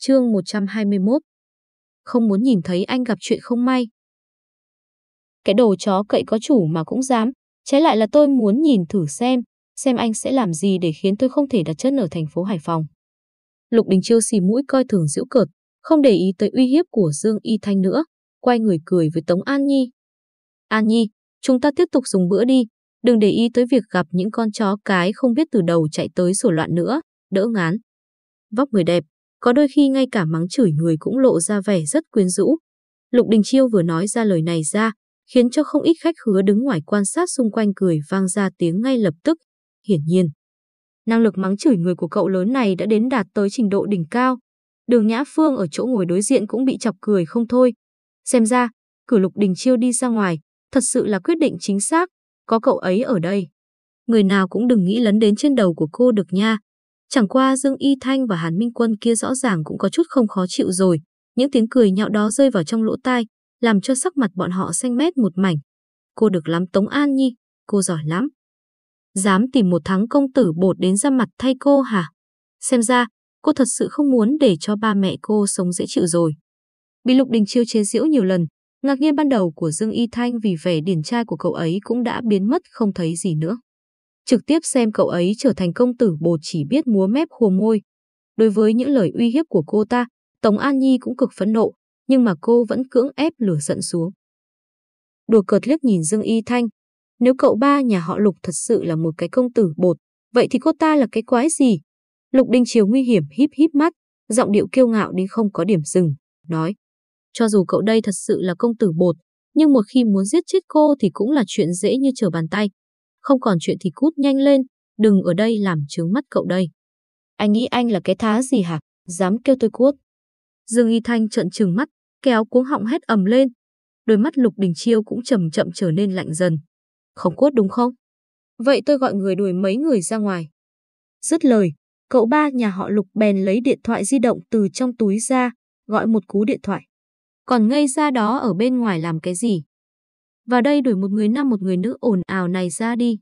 Chương 121 Không muốn nhìn thấy anh gặp chuyện không may. Cái đồ chó cậy có chủ mà cũng dám, trái lại là tôi muốn nhìn thử xem, xem anh sẽ làm gì để khiến tôi không thể đặt chân ở thành phố Hải Phòng. Lục Đình Chiêu xì mũi coi thường giễu cợt, không để ý tới uy hiếp của Dương Y Thanh nữa, quay người cười với Tống An Nhi. An Nhi, chúng ta tiếp tục dùng bữa đi, đừng để ý tới việc gặp những con chó cái không biết từ đầu chạy tới sổ loạn nữa, đỡ ngán. Vóc người đẹp, có đôi khi ngay cả mắng chửi người cũng lộ ra vẻ rất quyến rũ. Lục Đình Chiêu vừa nói ra lời này ra, khiến cho không ít khách hứa đứng ngoài quan sát xung quanh cười vang ra tiếng ngay lập tức. Hiển nhiên, năng lực mắng chửi người của cậu lớn này đã đến đạt tới trình độ đỉnh cao. Đường Nhã Phương ở chỗ ngồi đối diện cũng bị chọc cười không thôi. Xem ra, cử Lục Đình Chiêu đi ra ngoài, thật sự là quyết định chính xác, có cậu ấy ở đây. Người nào cũng đừng nghĩ lấn đến trên đầu của cô được nha. Chẳng qua Dương Y Thanh và Hàn Minh Quân kia rõ ràng cũng có chút không khó chịu rồi. Những tiếng cười nhạo đó rơi vào trong lỗ tai, làm cho sắc mặt bọn họ xanh mét một mảnh. Cô được lắm Tống An Nhi, cô giỏi lắm. Dám tìm một thắng công tử bột đến ra mặt thay cô hả? Xem ra, cô thật sự không muốn để cho ba mẹ cô sống dễ chịu rồi. Bị Lục Đình Chiêu chế giễu nhiều lần, ngạc nhiên ban đầu của Dương Y Thanh vì vẻ điển trai của cậu ấy cũng đã biến mất không thấy gì nữa. Trực tiếp xem cậu ấy trở thành công tử bột chỉ biết múa mép khua môi. Đối với những lời uy hiếp của cô ta, Tống An Nhi cũng cực phẫn nộ, nhưng mà cô vẫn cưỡng ép lửa giận xuống. Đùa cợt liếc nhìn Dương Y Thanh. Nếu cậu ba nhà họ Lục thật sự là một cái công tử bột, vậy thì cô ta là cái quái gì? Lục Đình Chiều nguy hiểm híp híp mắt, giọng điệu kiêu ngạo đến không có điểm dừng, nói. Cho dù cậu đây thật sự là công tử bột, nhưng một khi muốn giết chết cô thì cũng là chuyện dễ như trở bàn tay. Không còn chuyện thì cút nhanh lên, đừng ở đây làm trướng mắt cậu đây. Anh nghĩ anh là cái thá gì hả? Dám kêu tôi cút. Dương Y Thanh trợn trừng mắt, kéo cuống họng hét ầm lên. Đôi mắt Lục Đình Chiêu cũng chậm chậm trở nên lạnh dần. Không cốt đúng không? Vậy tôi gọi người đuổi mấy người ra ngoài. Dứt lời, cậu ba nhà họ Lục bèn lấy điện thoại di động từ trong túi ra, gọi một cú điện thoại. Còn ngây ra đó ở bên ngoài làm cái gì? Vào đây đuổi một người nam một người nữ ồn ào này ra đi.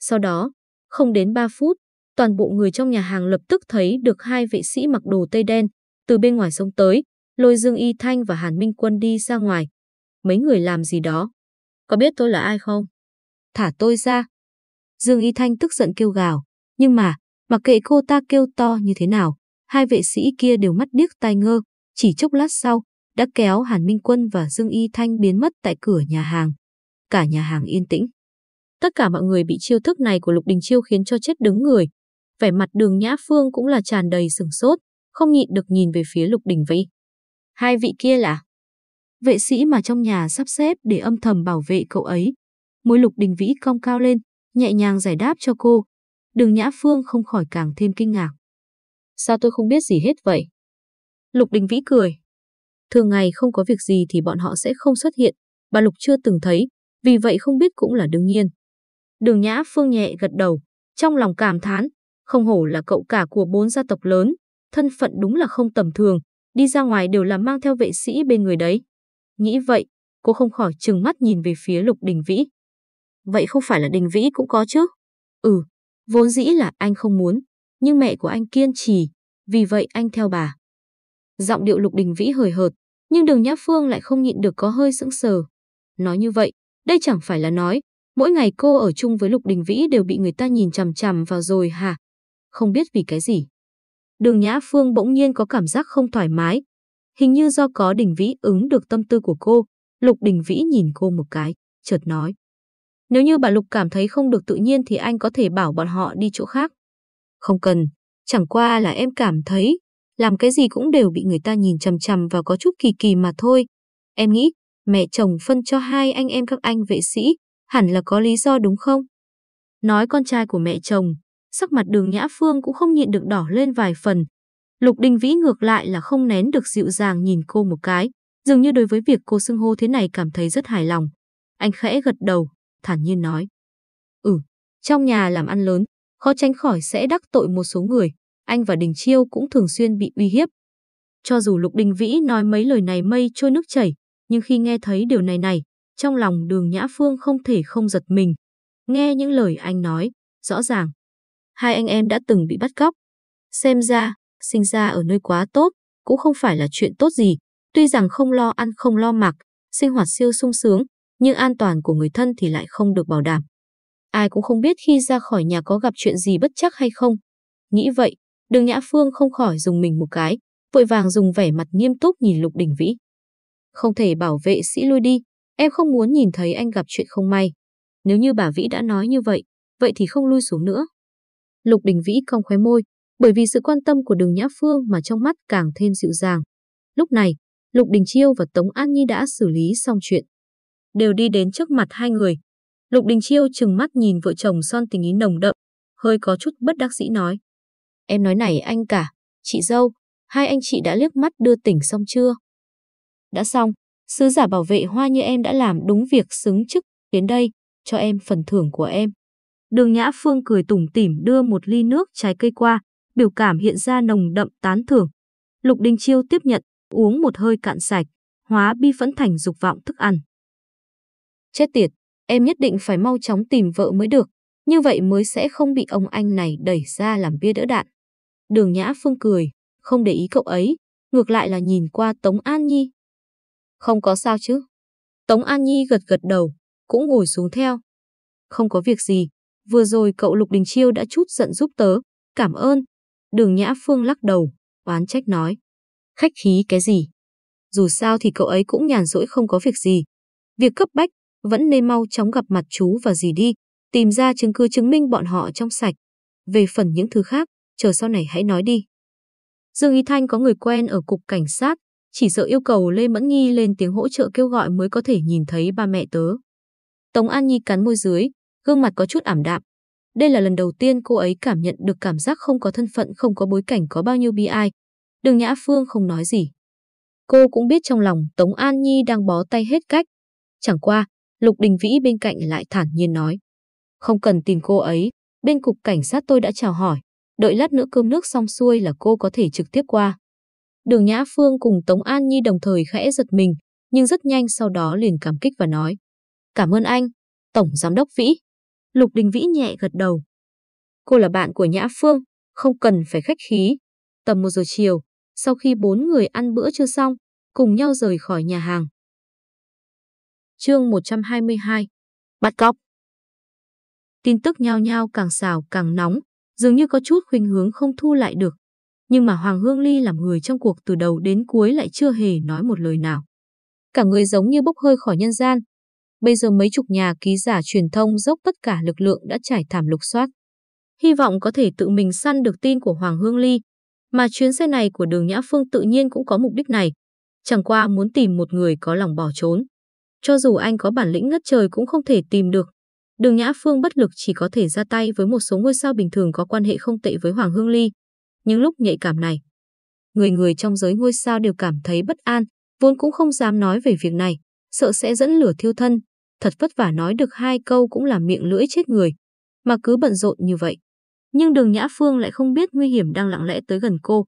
Sau đó, không đến 3 phút, toàn bộ người trong nhà hàng lập tức thấy được hai vệ sĩ mặc đồ tây đen, từ bên ngoài sông tới, lôi Dương Y Thanh và Hàn Minh Quân đi ra ngoài. Mấy người làm gì đó? Có biết tôi là ai không? Thả tôi ra. Dương Y Thanh tức giận kêu gào. Nhưng mà, mặc kệ cô ta kêu to như thế nào, hai vệ sĩ kia đều mắt điếc tai ngơ. Chỉ chốc lát sau, đã kéo Hàn Minh Quân và Dương Y Thanh biến mất tại cửa nhà hàng. Cả nhà hàng yên tĩnh. Tất cả mọi người bị chiêu thức này của Lục Đình Chiêu khiến cho chết đứng người. Vẻ mặt đường Nhã Phương cũng là tràn đầy sừng sốt, không nhịn được nhìn về phía Lục Đình Vĩ. Hai vị kia là vệ sĩ mà trong nhà sắp xếp để âm thầm bảo vệ cậu ấy. Môi Lục Đình Vĩ cong cao lên, nhẹ nhàng giải đáp cho cô. Đường Nhã Phương không khỏi càng thêm kinh ngạc. Sao tôi không biết gì hết vậy? Lục Đình Vĩ cười. Thường ngày không có việc gì thì bọn họ sẽ không xuất hiện, bà Lục chưa từng thấy, vì vậy không biết cũng là đương nhiên. Đường Nhã Phương nhẹ gật đầu, trong lòng cảm thán, không hổ là cậu cả của bốn gia tộc lớn, thân phận đúng là không tầm thường, đi ra ngoài đều là mang theo vệ sĩ bên người đấy. Nghĩ vậy, cô không khỏi trừng mắt nhìn về phía Lục Đình Vĩ. Vậy không phải là Đình Vĩ cũng có chứ? Ừ, vốn dĩ là anh không muốn, nhưng mẹ của anh kiên trì, vì vậy anh theo bà. Giọng điệu Lục Đình Vĩ hời hợt, nhưng đường Nhã Phương lại không nhịn được có hơi sững sờ. Nói như vậy, đây chẳng phải là nói, mỗi ngày cô ở chung với Lục Đình Vĩ đều bị người ta nhìn chằm chằm vào rồi hả? Không biết vì cái gì. Đường Nhã Phương bỗng nhiên có cảm giác không thoải mái. Hình như do có Đình Vĩ ứng được tâm tư của cô, Lục Đình Vĩ nhìn cô một cái, chợt nói. Nếu như bà Lục cảm thấy không được tự nhiên thì anh có thể bảo bọn họ đi chỗ khác. Không cần, chẳng qua là em cảm thấy làm cái gì cũng đều bị người ta nhìn chằm chằm và có chút kỳ kỳ mà thôi. Em nghĩ, mẹ chồng phân cho hai anh em các anh vệ sĩ, hẳn là có lý do đúng không? Nói con trai của mẹ chồng, sắc mặt đường Nhã Phương cũng không nhịn được đỏ lên vài phần. Lục Đình Vĩ ngược lại là không nén được dịu dàng nhìn cô một cái, dường như đối với việc cô xưng hô thế này cảm thấy rất hài lòng. Anh khẽ gật đầu, thản nhiên nói. Ừ, trong nhà làm ăn lớn, khó tránh khỏi sẽ đắc tội một số người, anh và Đình Chiêu cũng thường xuyên bị uy hiếp. Cho dù Lục Đình Vĩ nói mấy lời này mây trôi nước chảy, nhưng khi nghe thấy điều này này, trong lòng đường Nhã Phương không thể không giật mình. Nghe những lời anh nói, rõ ràng. Hai anh em đã từng bị bắt cóc. Xem ra, sinh ra ở nơi quá tốt, cũng không phải là chuyện tốt gì. Tuy rằng không lo ăn không lo mặc, sinh hoạt siêu sung sướng, nhưng an toàn của người thân thì lại không được bảo đảm. Ai cũng không biết khi ra khỏi nhà có gặp chuyện gì bất chắc hay không. Nghĩ vậy, đường Nhã Phương không khỏi dùng mình một cái, vội vàng dùng vẻ mặt nghiêm túc nhìn Lục Đình Vĩ. Không thể bảo vệ sĩ lui đi, em không muốn nhìn thấy anh gặp chuyện không may. Nếu như bà Vĩ đã nói như vậy, vậy thì không lui xuống nữa. Lục Đình Vĩ cong khóe môi, bởi vì sự quan tâm của đường Nhã Phương mà trong mắt càng thêm dịu dàng. Lúc này, Lục Đình Chiêu và Tống An Nhi đã xử lý xong chuyện. Đều đi đến trước mặt hai người. Lục Đình Chiêu chừng mắt nhìn vợ chồng son tình ý nồng đậm, hơi có chút bất đắc dĩ nói. Em nói này anh cả, chị dâu, hai anh chị đã liếc mắt đưa tỉnh xong chưa? Đã xong, sứ giả bảo vệ hoa như em đã làm đúng việc xứng chức, đến đây, cho em phần thưởng của em. Đường Nhã Phương cười tủm tỉm đưa một ly nước trái cây qua, biểu cảm hiện ra nồng đậm tán thưởng. Lục Đình Chiêu tiếp nhận, uống một hơi cạn sạch, hóa bi phẫn thành dục vọng thức ăn. Chết tiệt, em nhất định phải mau chóng tìm vợ mới được, như vậy mới sẽ không bị ông anh này đẩy ra làm bia đỡ đạn. Đường Nhã Phương cười, không để ý cậu ấy, ngược lại là nhìn qua Tống An Nhi. Không có sao chứ. Tống An Nhi gật gật đầu, cũng ngồi xuống theo. Không có việc gì, vừa rồi cậu Lục Đình Chiêu đã chút giận giúp tớ, cảm ơn. Đường Nhã Phương lắc đầu, oán trách nói. Khách khí cái gì? Dù sao thì cậu ấy cũng nhàn rỗi không có việc gì. Việc cấp bách, vẫn nên mau chóng gặp mặt chú và dì đi, tìm ra chứng cứ chứng minh bọn họ trong sạch. Về phần những thứ khác, chờ sau này hãy nói đi. Dương Y Thanh có người quen ở cục cảnh sát, chỉ sợ yêu cầu Lê Mẫn Nghi lên tiếng hỗ trợ kêu gọi mới có thể nhìn thấy ba mẹ tớ. Tống An Nhi cắn môi dưới, gương mặt có chút ảm đạm. Đây là lần đầu tiên cô ấy cảm nhận được cảm giác không có thân phận không có bối cảnh có bao nhiêu bi ai. Đường Nhã Phương không nói gì. Cô cũng biết trong lòng Tống An Nhi đang bó tay hết cách. Chẳng qua, Lục Đình Vĩ bên cạnh lại thản nhiên nói. Không cần tìm cô ấy, bên cục cảnh sát tôi đã chào hỏi. Đợi lát nữa cơm nước xong xuôi là cô có thể trực tiếp qua. Đường Nhã Phương cùng Tống An Nhi đồng thời khẽ giật mình, nhưng rất nhanh sau đó liền cảm kích và nói. Cảm ơn anh, Tổng Giám đốc Vĩ. Lục Đình Vĩ nhẹ gật đầu. Cô là bạn của Nhã Phương, không cần phải khách khí. Tầm một giờ chiều, sau khi bốn người ăn bữa chưa xong, cùng nhau rời khỏi nhà hàng. Chương 122 Bắt cóc Tin tức nhao nhao càng xào càng nóng, dường như có chút khuynh hướng không thu lại được. Nhưng mà Hoàng Hương Ly làm người trong cuộc từ đầu đến cuối lại chưa hề nói một lời nào. Cả người giống như bốc hơi khỏi nhân gian. Bây giờ mấy chục nhà ký giả truyền thông dốc tất cả lực lượng đã trải thảm lục soát. Hy vọng có thể tự mình săn được tin của Hoàng Hương Ly. Mà chuyến xe này của đường Nhã Phương tự nhiên cũng có mục đích này. Chẳng qua muốn tìm một người có lòng bỏ trốn. Cho dù anh có bản lĩnh ngất trời cũng không thể tìm được. Đường Nhã Phương bất lực chỉ có thể ra tay với một số ngôi sao bình thường có quan hệ không tệ với Hoàng Hương Ly. Những lúc nhạy cảm này, người người trong giới ngôi sao đều cảm thấy bất an, vốn cũng không dám nói về việc này, sợ sẽ dẫn lửa thiêu thân. Thật vất vả nói được hai câu cũng là miệng lưỡi chết người, mà cứ bận rộn như vậy. Nhưng đường Nhã Phương lại không biết nguy hiểm đang lặng lẽ tới gần cô.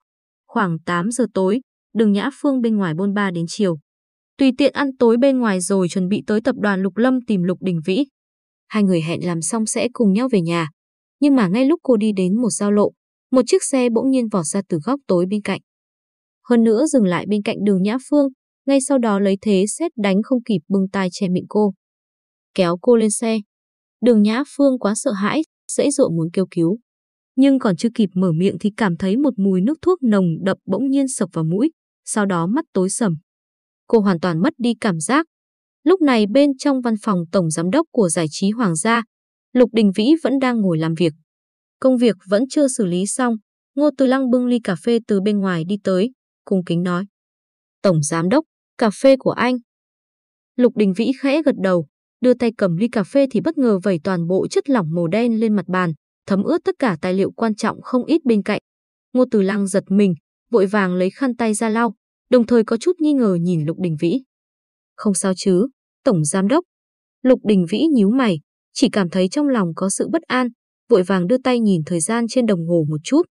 Khoảng 8 giờ tối, đường Nhã Phương bên ngoài bôn ba đến chiều. Tùy tiện ăn tối bên ngoài rồi chuẩn bị tới tập đoàn Lục Lâm tìm Lục Đình Vĩ. Hai người hẹn làm xong sẽ cùng nhau về nhà. Nhưng mà ngay lúc cô đi đến một giao lộ, một chiếc xe bỗng nhiên vọt ra từ góc tối bên cạnh. Hơn nữa dừng lại bên cạnh đường Nhã Phương, ngay sau đó lấy thế xét đánh không kịp bưng tay che miệng cô. Kéo cô lên xe. Đường Nhã Phương quá sợ hãi, dễ dụa muốn kêu cứu. Nhưng còn chưa kịp mở miệng thì cảm thấy một mùi nước thuốc nồng đậm bỗng nhiên sộc vào mũi, sau đó mắt tối sầm. Cô hoàn toàn mất đi cảm giác. Lúc này bên trong văn phòng tổng giám đốc của giải trí Hoàng gia, Lục Đình Vĩ vẫn đang ngồi làm việc. Công việc vẫn chưa xử lý xong, Ngô Từ Lăng bưng ly cà phê từ bên ngoài đi tới, cung kính nói. Tổng giám đốc, cà phê của anh. Lục Đình Vĩ khẽ gật đầu, đưa tay cầm ly cà phê thì bất ngờ vẩy toàn bộ chất lỏng màu đen lên mặt bàn, thấm ướt tất cả tài liệu quan trọng không ít bên cạnh. Ngô Từ Lăng giật mình, vội vàng lấy khăn tay ra lau, đồng thời có chút nghi ngờ nhìn Lục Đình Vĩ. Không sao chứ, Tổng Giám Đốc. Lục Đình Vĩ nhíu mày, chỉ cảm thấy trong lòng có sự bất an, vội vàng đưa tay nhìn thời gian trên đồng hồ một chút.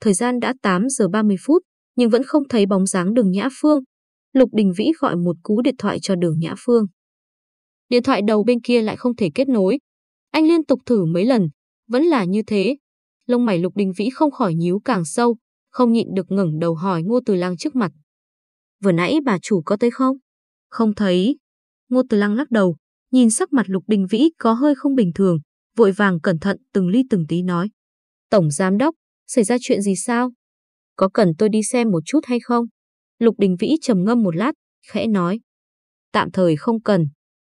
Thời gian đã 8 giờ 30 phút, nhưng vẫn không thấy bóng dáng đường Nhã Phương. Lục Đình Vĩ gọi một cú điện thoại cho đường Nhã Phương. Điện thoại đầu bên kia lại không thể kết nối. Anh liên tục thử mấy lần, vẫn là như thế. Lông mày Lục Đình Vĩ không khỏi nhíu càng sâu, không nhịn được ngẩng đầu hỏi Ngô Từ Lăng trước mặt. Vừa nãy bà chủ có tới không? Không thấy. Ngô Từ Lăng lắc đầu, nhìn sắc mặt Lục Đình Vĩ có hơi không bình thường, vội vàng cẩn thận từng ly từng tí nói. Tổng Giám Đốc, xảy ra chuyện gì sao? Có cần tôi đi xem một chút hay không? Lục Đình Vĩ trầm ngâm một lát, khẽ nói. Tạm thời không cần.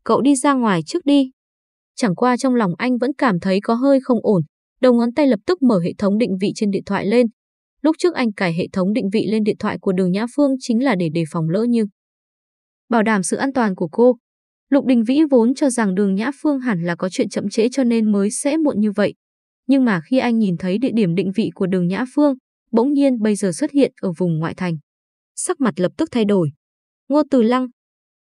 Cậu đi ra ngoài trước đi. Chẳng qua trong lòng anh vẫn cảm thấy có hơi không ổn. Đầu ngón tay lập tức mở hệ thống định vị trên điện thoại lên. Lúc trước anh cài hệ thống định vị lên điện thoại của đường Nhã Phương chính là để đề phòng lỡ như. Bảo đảm sự an toàn của cô. Lục Đình Vĩ vốn cho rằng đường Nhã Phương hẳn là có chuyện chậm trễ cho nên mới sẽ muộn như vậy. Nhưng mà khi anh nhìn thấy địa điểm định vị của đường Nhã Phương, bỗng nhiên bây giờ xuất hiện ở vùng ngoại thành. Sắc mặt lập tức thay đổi. Ngô Từ Lăng.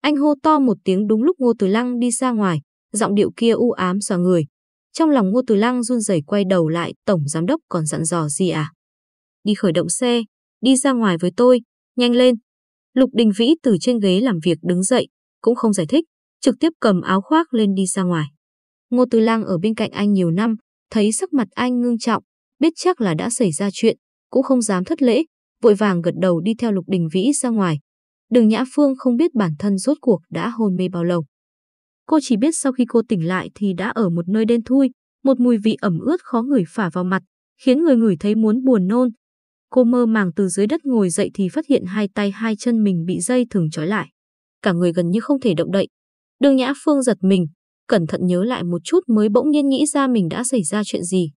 Anh hô to một tiếng đúng lúc Ngô Từ Lăng đi ra ngoài, giọng điệu kia u ám xòa người. Trong lòng Ngô Từ Lăng run rẩy quay đầu lại, tổng giám đốc còn dặn dò gì à? Đi khởi động xe, đi ra ngoài với tôi, nhanh lên. Lục Đình Vĩ từ trên ghế làm việc đứng dậy, cũng không giải thích, trực tiếp cầm áo khoác lên đi ra ngoài. Ngô Từ Lang ở bên cạnh anh nhiều năm, thấy sắc mặt anh ngưng trọng, biết chắc là đã xảy ra chuyện, cũng không dám thất lễ, vội vàng gật đầu đi theo Lục Đình Vĩ ra ngoài. Đường Nhã Phương không biết bản thân rốt cuộc đã hôn mê bao lâu. Cô chỉ biết sau khi cô tỉnh lại thì đã ở một nơi đen thui, một mùi vị ẩm ướt khó ngửi phả vào mặt, khiến người ngửi thấy muốn buồn nôn. Cô mơ màng từ dưới đất ngồi dậy thì phát hiện hai tay hai chân mình bị dây thừng trói lại. Cả người gần như không thể động đậy. Đường Nhã Phương giật mình, cẩn thận nhớ lại một chút mới bỗng nhiên nghĩ ra mình đã xảy ra chuyện gì.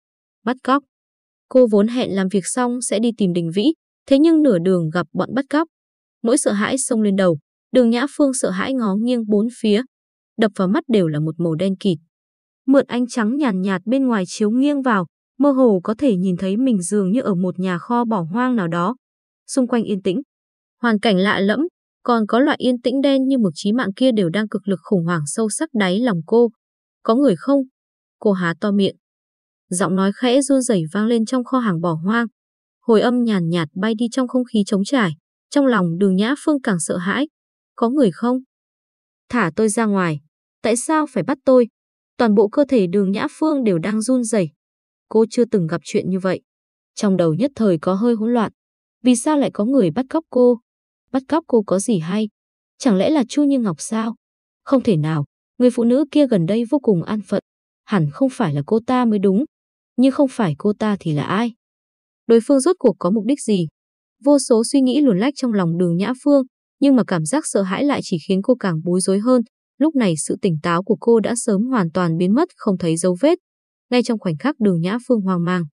Bắt cóc. Cô vốn hẹn làm việc xong sẽ đi tìm Đình Vĩ, thế nhưng nửa đường gặp bọn bắt cóc. Nỗi sợ hãi xông lên đầu, đường Nhã Phương sợ hãi ngó nghiêng bốn phía. Đập vào mắt đều là một màu đen kịt. Mượn ánh trắng nhàn nhạt, nhạt bên ngoài chiếu nghiêng vào, mơ hồ có thể nhìn thấy mình dường như ở một nhà kho bỏ hoang nào đó. Xung quanh yên tĩnh. Hoàn cảnh lạ lẫm, còn có loại yên tĩnh đen như mực trí mạng kia đều đang cực lực khủng hoảng sâu sắc đáy lòng cô. Có người không? Cô há to miệng. Giọng nói khẽ run rẩy vang lên trong kho hàng bỏ hoang. Hồi âm nhàn nhạt bay đi trong không khí trống trải. Trong lòng đường Nhã Phương càng sợ hãi. Có người không? Thả tôi ra ngoài. Tại sao phải bắt tôi? Toàn bộ cơ thể đường Nhã Phương đều đang run rẩy. Cô chưa từng gặp chuyện như vậy. Trong đầu nhất thời có hơi hỗn loạn. Vì sao lại có người bắt cóc cô? Bắt cóc cô có gì hay? Chẳng lẽ là Chu Như Ngọc sao? Không thể nào, người phụ nữ kia gần đây vô cùng an phận. Hẳn không phải là cô ta mới đúng. Nhưng không phải cô ta thì là ai? Đối phương rốt cuộc có mục đích gì? Vô số suy nghĩ luồn lách trong lòng đường Nhã Phương, nhưng mà cảm giác sợ hãi lại chỉ khiến cô càng bối rối hơn. Lúc này sự tỉnh táo của cô đã sớm hoàn toàn biến mất không thấy dấu vết. Ngay trong khoảnh khắc đường Nhã Phương hoang mang.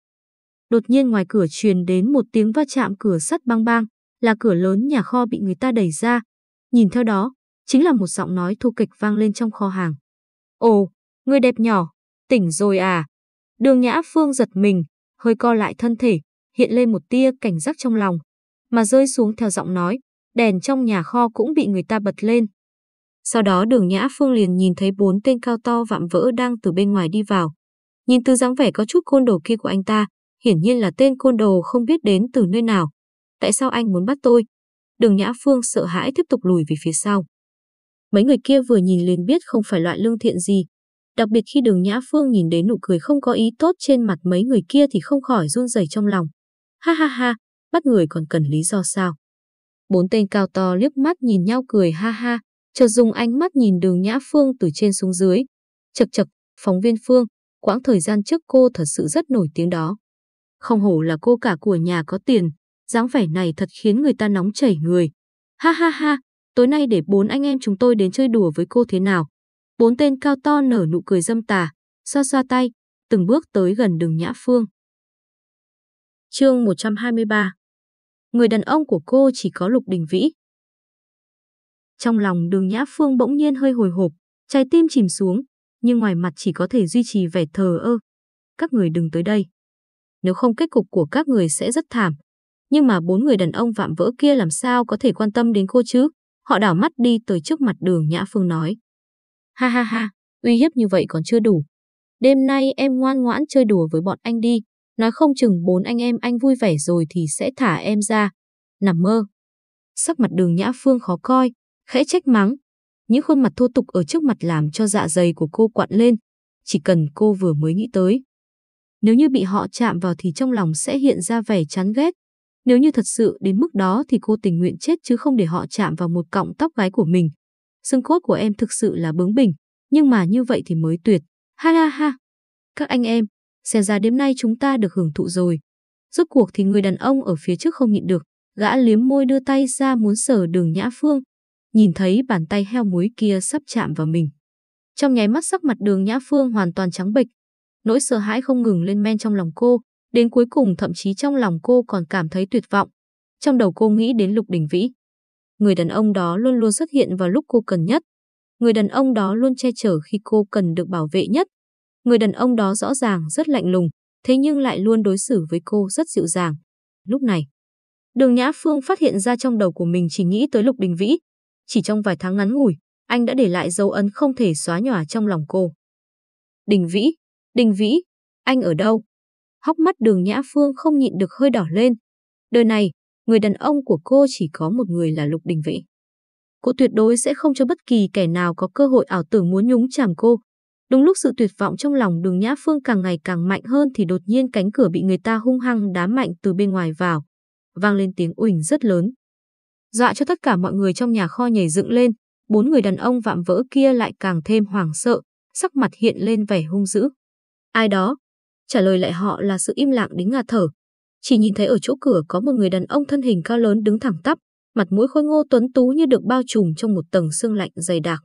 Đột nhiên ngoài cửa truyền đến một tiếng va chạm cửa sắt bang bang, là cửa lớn nhà kho bị người ta đẩy ra. Nhìn theo đó, chính là một giọng nói thô kịch vang lên trong kho hàng. Ồ, người đẹp nhỏ, tỉnh rồi à? Đường Nhã Phương giật mình, hơi co lại thân thể, hiện lên một tia cảnh giác trong lòng, mà rơi xuống theo giọng nói, đèn trong nhà kho cũng bị người ta bật lên. Sau đó đường Nhã Phương liền nhìn thấy bốn tên cao to vạm vỡ đang từ bên ngoài đi vào. Nhìn từ dáng vẻ có chút côn đồ kia của anh ta, hiển nhiên là tên côn đồ không biết đến từ nơi nào. Tại sao anh muốn bắt tôi? Đường Nhã Phương sợ hãi tiếp tục lùi về phía sau. Mấy người kia vừa nhìn liền biết không phải loại lương thiện gì. Đặc biệt khi đường Nhã Phương nhìn đến nụ cười không có ý tốt trên mặt mấy người kia thì không khỏi run rẩy trong lòng. Ha ha ha, bắt người còn cần lý do sao? Bốn tên cao to liếc mắt nhìn nhau cười ha ha, chợt dùng ánh mắt nhìn đường Nhã Phương từ trên xuống dưới. Chật chật, phóng viên Phương, quãng thời gian trước cô thật sự rất nổi tiếng đó. Không hổ là cô cả của nhà có tiền, dáng vẻ này thật khiến người ta nóng chảy người. Ha ha ha, tối nay để bốn anh em chúng tôi đến chơi đùa với cô thế nào. Bốn tên cao to nở nụ cười dâm tà, xoa xoa tay, từng bước tới gần đường Nhã Phương. Chương 123 Người đàn ông của cô chỉ có Lục Đình Vĩ. Trong lòng đường Nhã Phương bỗng nhiên hơi hồi hộp, trái tim chìm xuống, nhưng ngoài mặt chỉ có thể duy trì vẻ thờ ơ. Các người đừng tới đây. Nếu không kết cục của các người sẽ rất thảm. Nhưng mà bốn người đàn ông vạm vỡ kia làm sao có thể quan tâm đến cô chứ? Họ đảo mắt đi tới trước mặt đường Nhã Phương nói. Ha ha ha, uy hiếp như vậy còn chưa đủ. Đêm nay em ngoan ngoãn chơi đùa với bọn anh đi. Nói không chừng bốn anh em anh vui vẻ rồi thì sẽ thả em ra. Nằm mơ. Sắc mặt đường Nhã Phương khó coi, khẽ trách mắng. Những khuôn mặt thô tục ở trước mặt làm cho dạ dày của cô quặn lên. Chỉ cần cô vừa mới nghĩ tới. Nếu như bị họ chạm vào thì trong lòng sẽ hiện ra vẻ chán ghét, Nếu như thật sự đến mức đó thì cô tình nguyện chết chứ không để họ chạm vào một cọng tóc gái của mình. Xương cốt của em thực sự là bướng bỉnh, nhưng mà như vậy thì mới tuyệt. Ha ha ha. Các anh em, xem ra đêm nay chúng ta được hưởng thụ rồi. Rốt cuộc thì người đàn ông ở phía trước không nhịn được, gã liếm môi đưa tay ra muốn sờ đường Nhã Phương. Nhìn thấy bàn tay heo muối kia sắp chạm vào mình. Trong nháy mắt sắc mặt đường Nhã Phương hoàn toàn trắng bệch. Nỗi sợ hãi không ngừng lên men trong lòng cô, đến cuối cùng thậm chí trong lòng cô còn cảm thấy tuyệt vọng. Trong đầu cô nghĩ đến Lục Đình Vĩ. Người đàn ông đó luôn luôn xuất hiện vào lúc cô cần nhất. Người đàn ông đó luôn che chở khi cô cần được bảo vệ nhất. Người đàn ông đó rõ ràng rất lạnh lùng, thế nhưng lại luôn đối xử với cô rất dịu dàng. Lúc này, Đường Nhã Phương phát hiện ra trong đầu của mình chỉ nghĩ tới Lục Đình Vĩ. Chỉ trong vài tháng ngắn ngủi, anh đã để lại dấu ấn không thể xóa nhòa trong lòng cô. Đình Vĩ, Đình Vĩ, anh ở đâu? Hóc mắt đường Nhã Phương không nhịn được hơi đỏ lên. Đời này, người đàn ông của cô chỉ có một người là Lục Đình Vĩ. Cô tuyệt đối sẽ không cho bất kỳ kẻ nào có cơ hội ảo tưởng muốn nhúng chàm cô. Đúng lúc sự tuyệt vọng trong lòng đường Nhã Phương càng ngày càng mạnh hơn thì đột nhiên cánh cửa bị người ta hung hăng đá mạnh từ bên ngoài vào. Vang lên tiếng uỳnh rất lớn. Dọa cho tất cả mọi người trong nhà kho nhảy dựng lên, bốn người đàn ông vạm vỡ kia lại càng thêm hoảng sợ, sắc mặt hiện lên vẻ hung dữ. Ai đó? Trả lời lại họ là sự im lặng đến ngạt thở. Chỉ nhìn thấy ở chỗ cửa có một người đàn ông thân hình cao lớn đứng thẳng tắp, mặt mũi khôi ngô tuấn tú như được bao trùm trong một tầng sương lạnh dày đặc.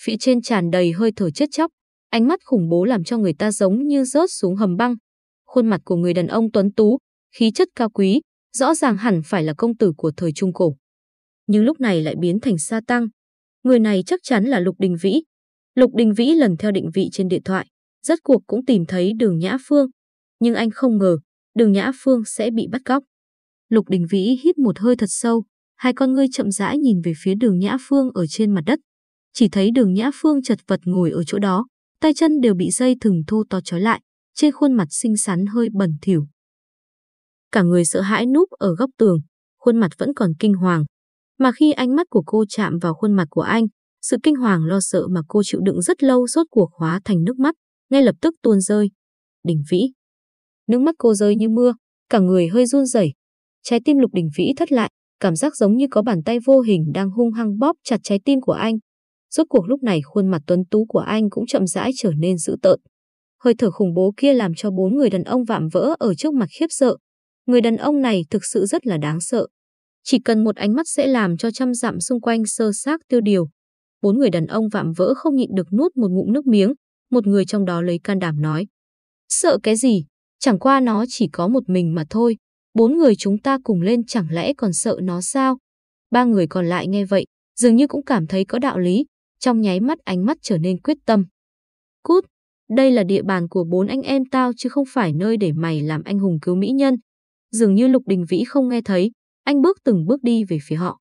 Phía trên tràn đầy hơi thở chết chóc, ánh mắt khủng bố làm cho người ta giống như rớt xuống hầm băng. Khuôn mặt của người đàn ông tuấn tú, khí chất cao quý, rõ ràng hẳn phải là công tử của thời Trung Cổ. Nhưng lúc này lại biến thành sa tăng. Người này chắc chắn là Lục Đình Vĩ. Lục Đình Vĩ lần theo định vị trên điện thoại, rất cuộc cũng tìm thấy đường Nhã Phương. Nhưng anh không ngờ, đường Nhã Phương sẽ bị bắt cóc. Lục Đình Vĩ hít một hơi thật sâu, hai con ngươi chậm rãi nhìn về phía đường Nhã Phương ở trên mặt đất. Chỉ thấy đường Nhã Phương chật vật ngồi ở chỗ đó, tay chân đều bị dây thừng thô to trói lại, trên khuôn mặt xinh xắn hơi bẩn thỉu. Cả người sợ hãi núp ở góc tường, khuôn mặt vẫn còn kinh hoàng. Mà khi ánh mắt của cô chạm vào khuôn mặt của anh, sự kinh hoàng lo sợ mà cô chịu đựng rất lâu rốt cuộc hóa thành nước mắt, ngay lập tức tuôn rơi. Đình Vĩ. Nước mắt cô rơi như mưa, cả người hơi run rẩy. Trái tim Lục Đình Vĩ thất lại, cảm giác giống như có bàn tay vô hình đang hung hăng bóp chặt trái tim của anh. Rốt cuộc lúc này khuôn mặt tuấn tú của anh cũng chậm rãi trở nên dữ tợn. Hơi thở khủng bố kia làm cho bốn người đàn ông vạm vỡ ở trước mặt khiếp sợ. Người đàn ông này thực sự rất là đáng sợ. Chỉ cần một ánh mắt sẽ làm cho trăm dặm xung quanh sơ xác tiêu điều. Bốn người đàn ông vạm vỡ không nhịn được nuốt một ngụm nước miếng, một người trong đó lấy can đảm nói. Sợ cái gì? Chẳng qua nó chỉ có một mình mà thôi. Bốn người chúng ta cùng lên chẳng lẽ còn sợ nó sao? Ba người còn lại nghe vậy, dường như cũng cảm thấy có đạo lý, trong nháy mắt ánh mắt trở nên quyết tâm. Cút, đây là địa bàn của bốn anh em tao chứ không phải nơi để mày làm anh hùng cứu mỹ nhân. Dường như Lục Đình Vĩ không nghe thấy, anh bước từng bước đi về phía họ.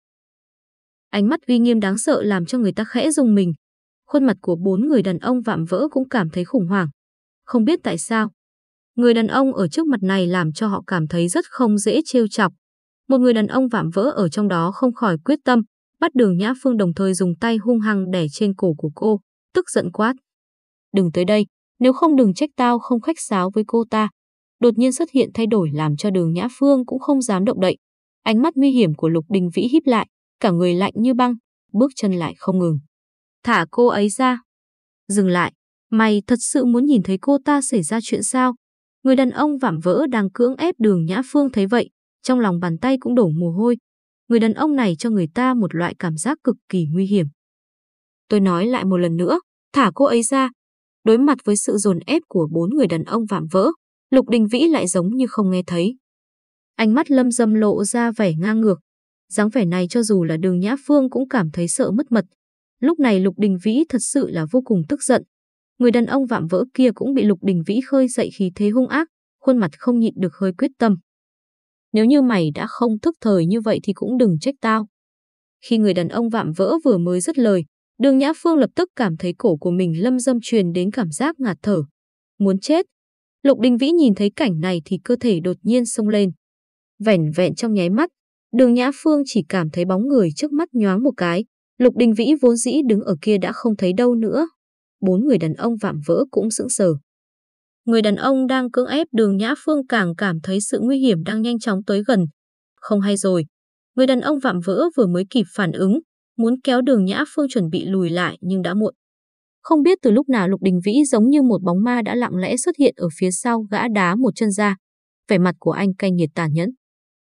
Ánh mắt uy nghiêm đáng sợ làm cho người ta khẽ rùng mình. Khuôn mặt của bốn người đàn ông vạm vỡ cũng cảm thấy khủng hoảng. Không biết tại sao. Người đàn ông ở trước mặt này làm cho họ cảm thấy rất không dễ trêu chọc. Một người đàn ông vạm vỡ ở trong đó không khỏi quyết tâm, bắt đường Nhã Phương đồng thời dùng tay hung hăng đè trên cổ của cô, tức giận quát. Đừng tới đây, nếu không đừng trách tao không khách sáo với cô ta. Đột nhiên xuất hiện thay đổi làm cho đường Nhã Phương cũng không dám động đậy. Ánh mắt nguy hiểm của Lục Đình Vĩ híp lại, cả người lạnh như băng, bước chân lại không ngừng. Thả cô ấy ra. Dừng lại, mày thật sự muốn nhìn thấy cô ta xảy ra chuyện sao? Người đàn ông vạm vỡ đang cưỡng ép đường Nhã Phương thấy vậy, trong lòng bàn tay cũng đổ mồ hôi. Người đàn ông này cho người ta một loại cảm giác cực kỳ nguy hiểm. Tôi nói lại một lần nữa, thả cô ấy ra. Đối mặt với sự dồn ép của bốn người đàn ông vạm vỡ, Lục Đình Vĩ lại giống như không nghe thấy. Ánh mắt lâm dâm lộ ra vẻ ngang ngược. dáng vẻ này cho dù là đường Nhã Phương cũng cảm thấy sợ mất mật. Lúc này Lục Đình Vĩ thật sự là vô cùng tức giận. Người đàn ông vạm vỡ kia cũng bị Lục Đình Vĩ khơi dậy khí thế hung ác, khuôn mặt không nhịn được hơi quyết tâm. Nếu như mày đã không thức thời như vậy thì cũng đừng trách tao. Khi người đàn ông vạm vỡ vừa mới dứt lời, đường Nhã Phương lập tức cảm thấy cổ của mình lâm dâm truyền đến cảm giác ngạt thở. Muốn chết. Lục Đình Vĩ nhìn thấy cảnh này thì cơ thể đột nhiên sông lên. Vẻn vẹn trong nháy mắt, đường Nhã Phương chỉ cảm thấy bóng người trước mắt nhoáng một cái. Lục Đình Vĩ vốn dĩ đứng ở kia đã không thấy đâu nữa. Bốn người đàn ông vạm vỡ cũng sững sờ. Người đàn ông đang cưỡng ép đường Nhã Phương càng cảm thấy sự nguy hiểm đang nhanh chóng tới gần. Không hay rồi. Người đàn ông vạm vỡ vừa mới kịp phản ứng, muốn kéo đường Nhã Phương chuẩn bị lùi lại nhưng đã muộn. Không biết từ lúc nào Lục Đình Vĩ giống như một bóng ma đã lặng lẽ xuất hiện ở phía sau gã đá một chân ra. Vẻ mặt của anh cay nghiệt tàn nhẫn.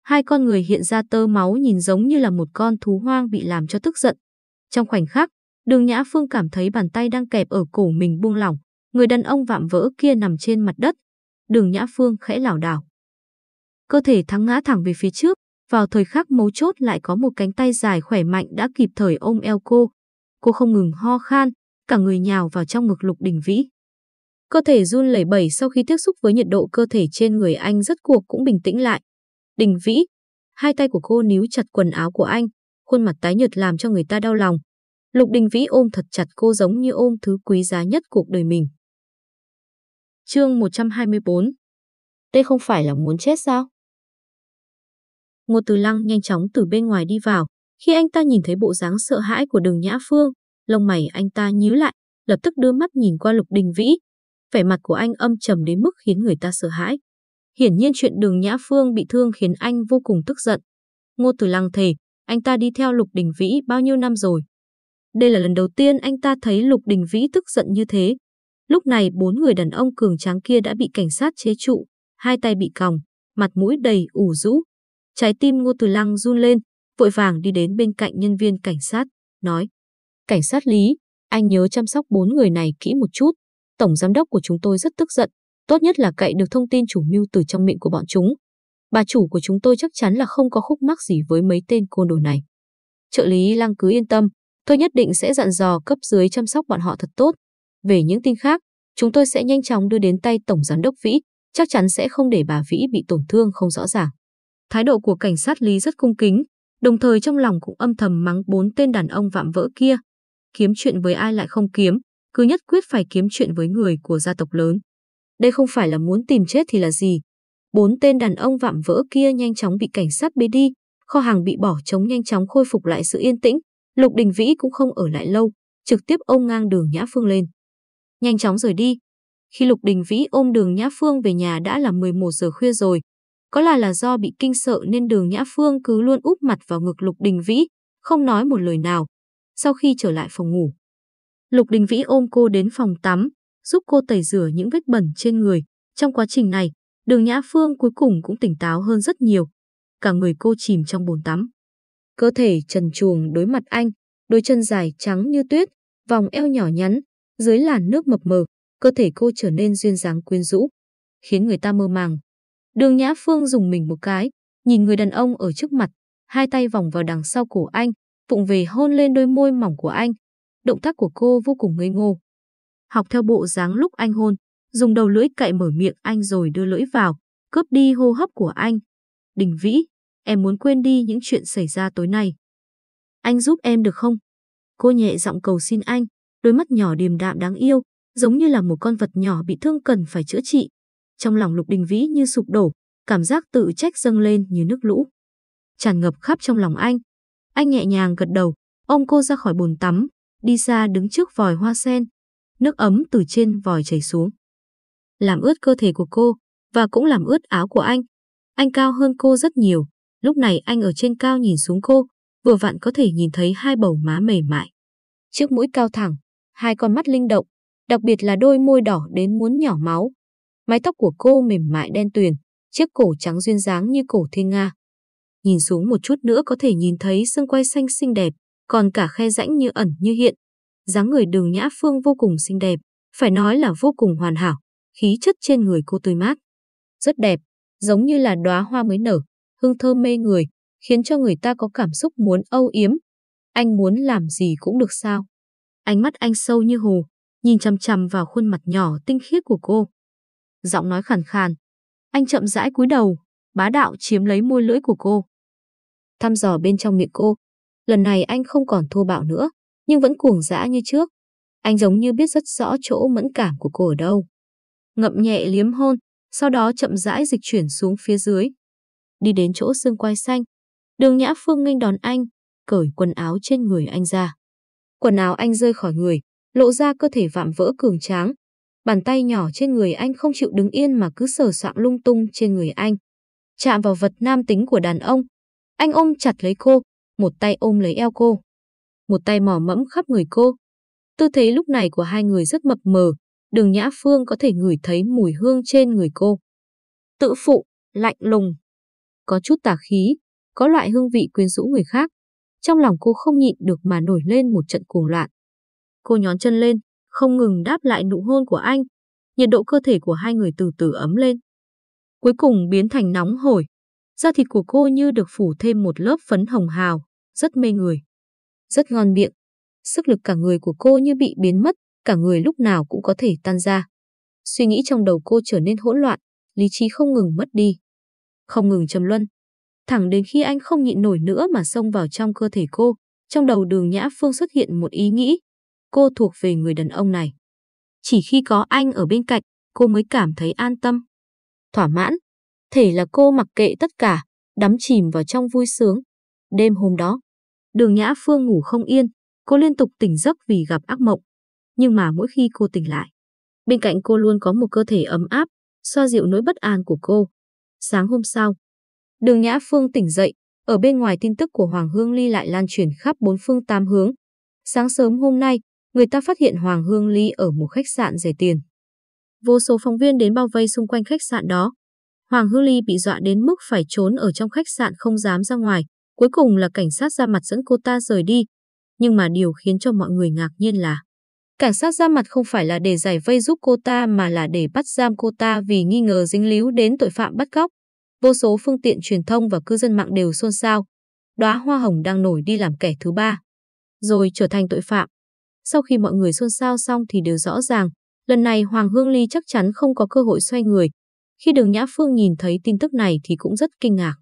Hai con người hiện ra tơ máu nhìn giống như là một con thú hoang bị làm cho tức giận. Trong khoảnh khắc, đường Nhã Phương cảm thấy bàn tay đang kẹp ở cổ mình buông lỏng. Người đàn ông vạm vỡ kia nằm trên mặt đất. Đường Nhã Phương khẽ lảo đảo. Cơ thể thắng ngã thẳng về phía trước, vào thời khắc mấu chốt lại có một cánh tay dài khỏe mạnh đã kịp thời ôm eo cô. Cô không ngừng ho khan, cả người nhào vào trong ngực Lục Đình Vĩ. Cơ thể run lẩy bẩy sau khi tiếp xúc với nhiệt độ cơ thể trên người anh rất cuộc cũng bình tĩnh lại. Đình Vĩ, hai tay của cô níu chặt quần áo của anh, khuôn mặt tái nhợt làm cho người ta đau lòng. Lục Đình Vĩ ôm thật chặt cô giống như ôm thứ quý giá nhất cuộc đời mình. Chương 124 Đây không phải là muốn chết sao? Ngô Từ Lăng nhanh chóng từ bên ngoài đi vào. Khi anh ta nhìn thấy bộ dáng sợ hãi của đường Nhã Phương, lông mày anh ta nhíu lại, lập tức đưa mắt nhìn qua Lục Đình Vĩ. Vẻ mặt của anh âm trầm đến mức khiến người ta sợ hãi. Hiển nhiên chuyện đường Nhã Phương bị thương khiến anh vô cùng tức giận. Ngô Từ Lăng thề, anh ta đi theo Lục Đình Vĩ bao nhiêu năm rồi. Đây là lần đầu tiên anh ta thấy Lục Đình Vĩ tức giận như thế. Lúc này bốn người đàn ông cường tráng kia đã bị cảnh sát chế trụ, hai tay bị còng, mặt mũi đầy ủ rũ. Trái tim Ngô Từ Lăng run lên, vội vàng đi đến bên cạnh nhân viên cảnh sát, nói. Cảnh sát Lý, anh nhớ chăm sóc bốn người này kỹ một chút. Tổng giám đốc của chúng tôi rất tức giận, tốt nhất là cậy được thông tin chủ mưu từ trong miệng của bọn chúng. Bà chủ của chúng tôi chắc chắn là không có khúc mắc gì với mấy tên côn đồ này. Trợ lý Lăng cứ yên tâm, tôi nhất định sẽ dặn dò cấp dưới chăm sóc bọn họ thật tốt. Về những tin khác, chúng tôi sẽ nhanh chóng đưa đến tay Tổng Giám đốc Vĩ, chắc chắn sẽ không để bà Vĩ bị tổn thương không rõ ràng. Thái độ của cảnh sát Lý rất cung kính, đồng thời trong lòng cũng âm thầm mắng bốn tên đàn ông vạm vỡ kia. Kiếm chuyện với ai lại không kiếm, cứ nhất quyết phải kiếm chuyện với người của gia tộc lớn. Đây không phải là muốn tìm chết thì là gì. Bốn tên đàn ông vạm vỡ kia nhanh chóng bị cảnh sát bế đi, kho hàng bị bỏ trống nhanh chóng khôi phục lại sự yên tĩnh. Lục Đình Vĩ cũng không ở lại lâu, trực tiếp ôm ngang đường Nhã Phương lên. Nhanh chóng rời đi. Khi Lục Đình Vĩ ôm đường Nhã Phương về nhà đã là 11 giờ khuya rồi. Có là là do bị kinh sợ nên đường Nhã Phương cứ luôn úp mặt vào ngực Lục Đình Vĩ, không nói một lời nào. Sau khi trở lại phòng ngủ, Lục Đình Vĩ ôm cô đến phòng tắm, giúp cô tẩy rửa những vết bẩn trên người. Trong quá trình này, đường Nhã Phương cuối cùng cũng tỉnh táo hơn rất nhiều. Cả người cô chìm trong bồn tắm. Cơ thể trần truồng đối mặt anh, đôi chân dài trắng như tuyết, vòng eo nhỏ nhắn, dưới làn nước mập mờ, cơ thể cô trở nên duyên dáng quyến rũ, khiến người ta mơ màng. Đường Nhã Phương dùng mình một cái, nhìn người đàn ông ở trước mặt, hai tay vòng vào đằng sau cổ anh, vụng về hôn lên đôi môi mỏng của anh. Động tác của cô vô cùng ngây ngô. Học theo bộ dáng lúc anh hôn, dùng đầu lưỡi cậy mở miệng anh rồi đưa lưỡi vào, cướp đi hô hấp của anh. Đình Vĩ, em muốn quên đi những chuyện xảy ra tối nay. Anh giúp em được không? Cô nhẹ giọng cầu xin anh, đôi mắt nhỏ điềm đạm đáng yêu, giống như là một con vật nhỏ bị thương cần phải chữa trị. Trong lòng Lục Đình Vĩ như sụp đổ, cảm giác tự trách dâng lên như nước lũ. Tràn ngập khắp trong lòng anh. Anh nhẹ nhàng gật đầu, ôm cô ra khỏi bồn tắm, đi ra đứng trước vòi hoa sen. Nước ấm từ trên vòi chảy xuống. Làm ướt cơ thể của cô, và cũng làm ướt áo của anh. Anh cao hơn cô rất nhiều. Lúc này anh ở trên cao nhìn xuống cô, vừa vặn có thể nhìn thấy hai bầu má mềm mại. Chiếc mũi cao thẳng, hai con mắt linh động, đặc biệt là đôi môi đỏ đến muốn nhỏ máu. Mái tóc của cô mềm mại đen tuyền, chiếc cổ trắng duyên dáng như cổ thiên nga. Nhìn xuống một chút nữa có thể nhìn thấy xương quai xanh xinh đẹp, còn cả khe rãnh như ẩn như hiện. dáng người đường nhã phương vô cùng xinh đẹp, phải nói là vô cùng hoàn hảo, khí chất trên người cô tươi mát. Rất đẹp, giống như là đóa hoa mới nở, hương thơm mê người, khiến cho người ta có cảm xúc muốn âu yếm. Anh muốn làm gì cũng được sao. Ánh mắt anh sâu như hồ, nhìn chằm chằm vào khuôn mặt nhỏ tinh khiết của cô. Giọng nói khàn khàn. Anh chậm rãi cúi đầu, bá đạo chiếm lấy môi lưỡi của cô. Thăm dò bên trong miệng cô. Lần này anh không còn thô bạo nữa, nhưng vẫn cuồng dã như trước. Anh giống như biết rất rõ chỗ mẫn cảm của cô ở đâu. Ngậm nhẹ liếm hôn, sau đó chậm rãi dịch chuyển xuống phía dưới. Đi đến chỗ xương quai xanh. Đường Nhã Phương nghênh đón anh, cởi quần áo trên người anh ra. Quần áo anh rơi khỏi người, lộ ra cơ thể vạm vỡ cường tráng. Bàn tay nhỏ trên người anh không chịu đứng yên mà cứ sờ soạng lung tung trên người anh. Chạm vào vật nam tính của đàn ông, anh ôm chặt lấy cô, một tay ôm lấy eo cô, một tay mò mẫm khắp người cô. Tư thế lúc này của hai người rất mập mờ, đường Nhã Phương có thể ngửi thấy mùi hương trên người cô. Tự phụ, lạnh lùng, có chút tà khí, có loại hương vị quyến rũ người khác. Trong lòng cô không nhịn được mà nổi lên một trận cuồng loạn. Cô nhón chân lên, không ngừng đáp lại nụ hôn của anh. Nhiệt độ cơ thể của hai người từ từ ấm lên. Cuối cùng biến thành nóng hổi. Da thịt của cô như được phủ thêm một lớp phấn hồng hào, rất mê người. Rất ngon miệng. Sức lực cả người của cô như bị biến mất, cả người lúc nào cũng có thể tan ra. Suy nghĩ trong đầu cô trở nên hỗn loạn, lý trí không ngừng mất đi. Không ngừng trầm luân. Thẳng đến khi anh không nhịn nổi nữa mà xông vào trong cơ thể cô, trong đầu đường Nhã Phương xuất hiện một ý nghĩ. Cô thuộc về người đàn ông này. Chỉ khi có anh ở bên cạnh, cô mới cảm thấy an tâm. Thỏa mãn. Thể là cô mặc kệ tất cả, đắm chìm vào trong vui sướng. Đêm hôm đó, đường Nhã Phương ngủ không yên, cô liên tục tỉnh giấc vì gặp ác mộng. Nhưng mà mỗi khi cô tỉnh lại, bên cạnh cô luôn có một cơ thể ấm áp, xoa dịu nỗi bất an của cô. Sáng hôm sau, đường Nhã Phương tỉnh dậy, ở bên ngoài tin tức của Hoàng Hương Ly lại lan truyền khắp bốn phương tám hướng. Sáng sớm hôm nay, người ta phát hiện Hoàng Hương Ly ở một khách sạn rẻ tiền. Vô số phóng viên đến bao vây xung quanh khách sạn đó. Hoàng Hương Ly bị dọa đến mức phải trốn ở trong khách sạn không dám ra ngoài. Cuối cùng là cảnh sát ra mặt dẫn cô ta rời đi. Nhưng mà điều khiến cho mọi người ngạc nhiên là cảnh sát ra mặt không phải là để giải vây giúp cô ta mà là để bắt giam cô ta vì nghi ngờ dính líu đến tội phạm bắt cóc. Vô số phương tiện truyền thông và cư dân mạng đều xôn xao. Đóa hoa hồng đang nổi đi làm kẻ thứ ba, rồi trở thành tội phạm. Sau khi mọi người xôn xao xong thì đều rõ ràng, lần này Hoàng Hương Ly chắc chắn không có cơ hội xoay người. Khi đường Nhã Phương nhìn thấy tin tức này thì cũng rất kinh ngạc.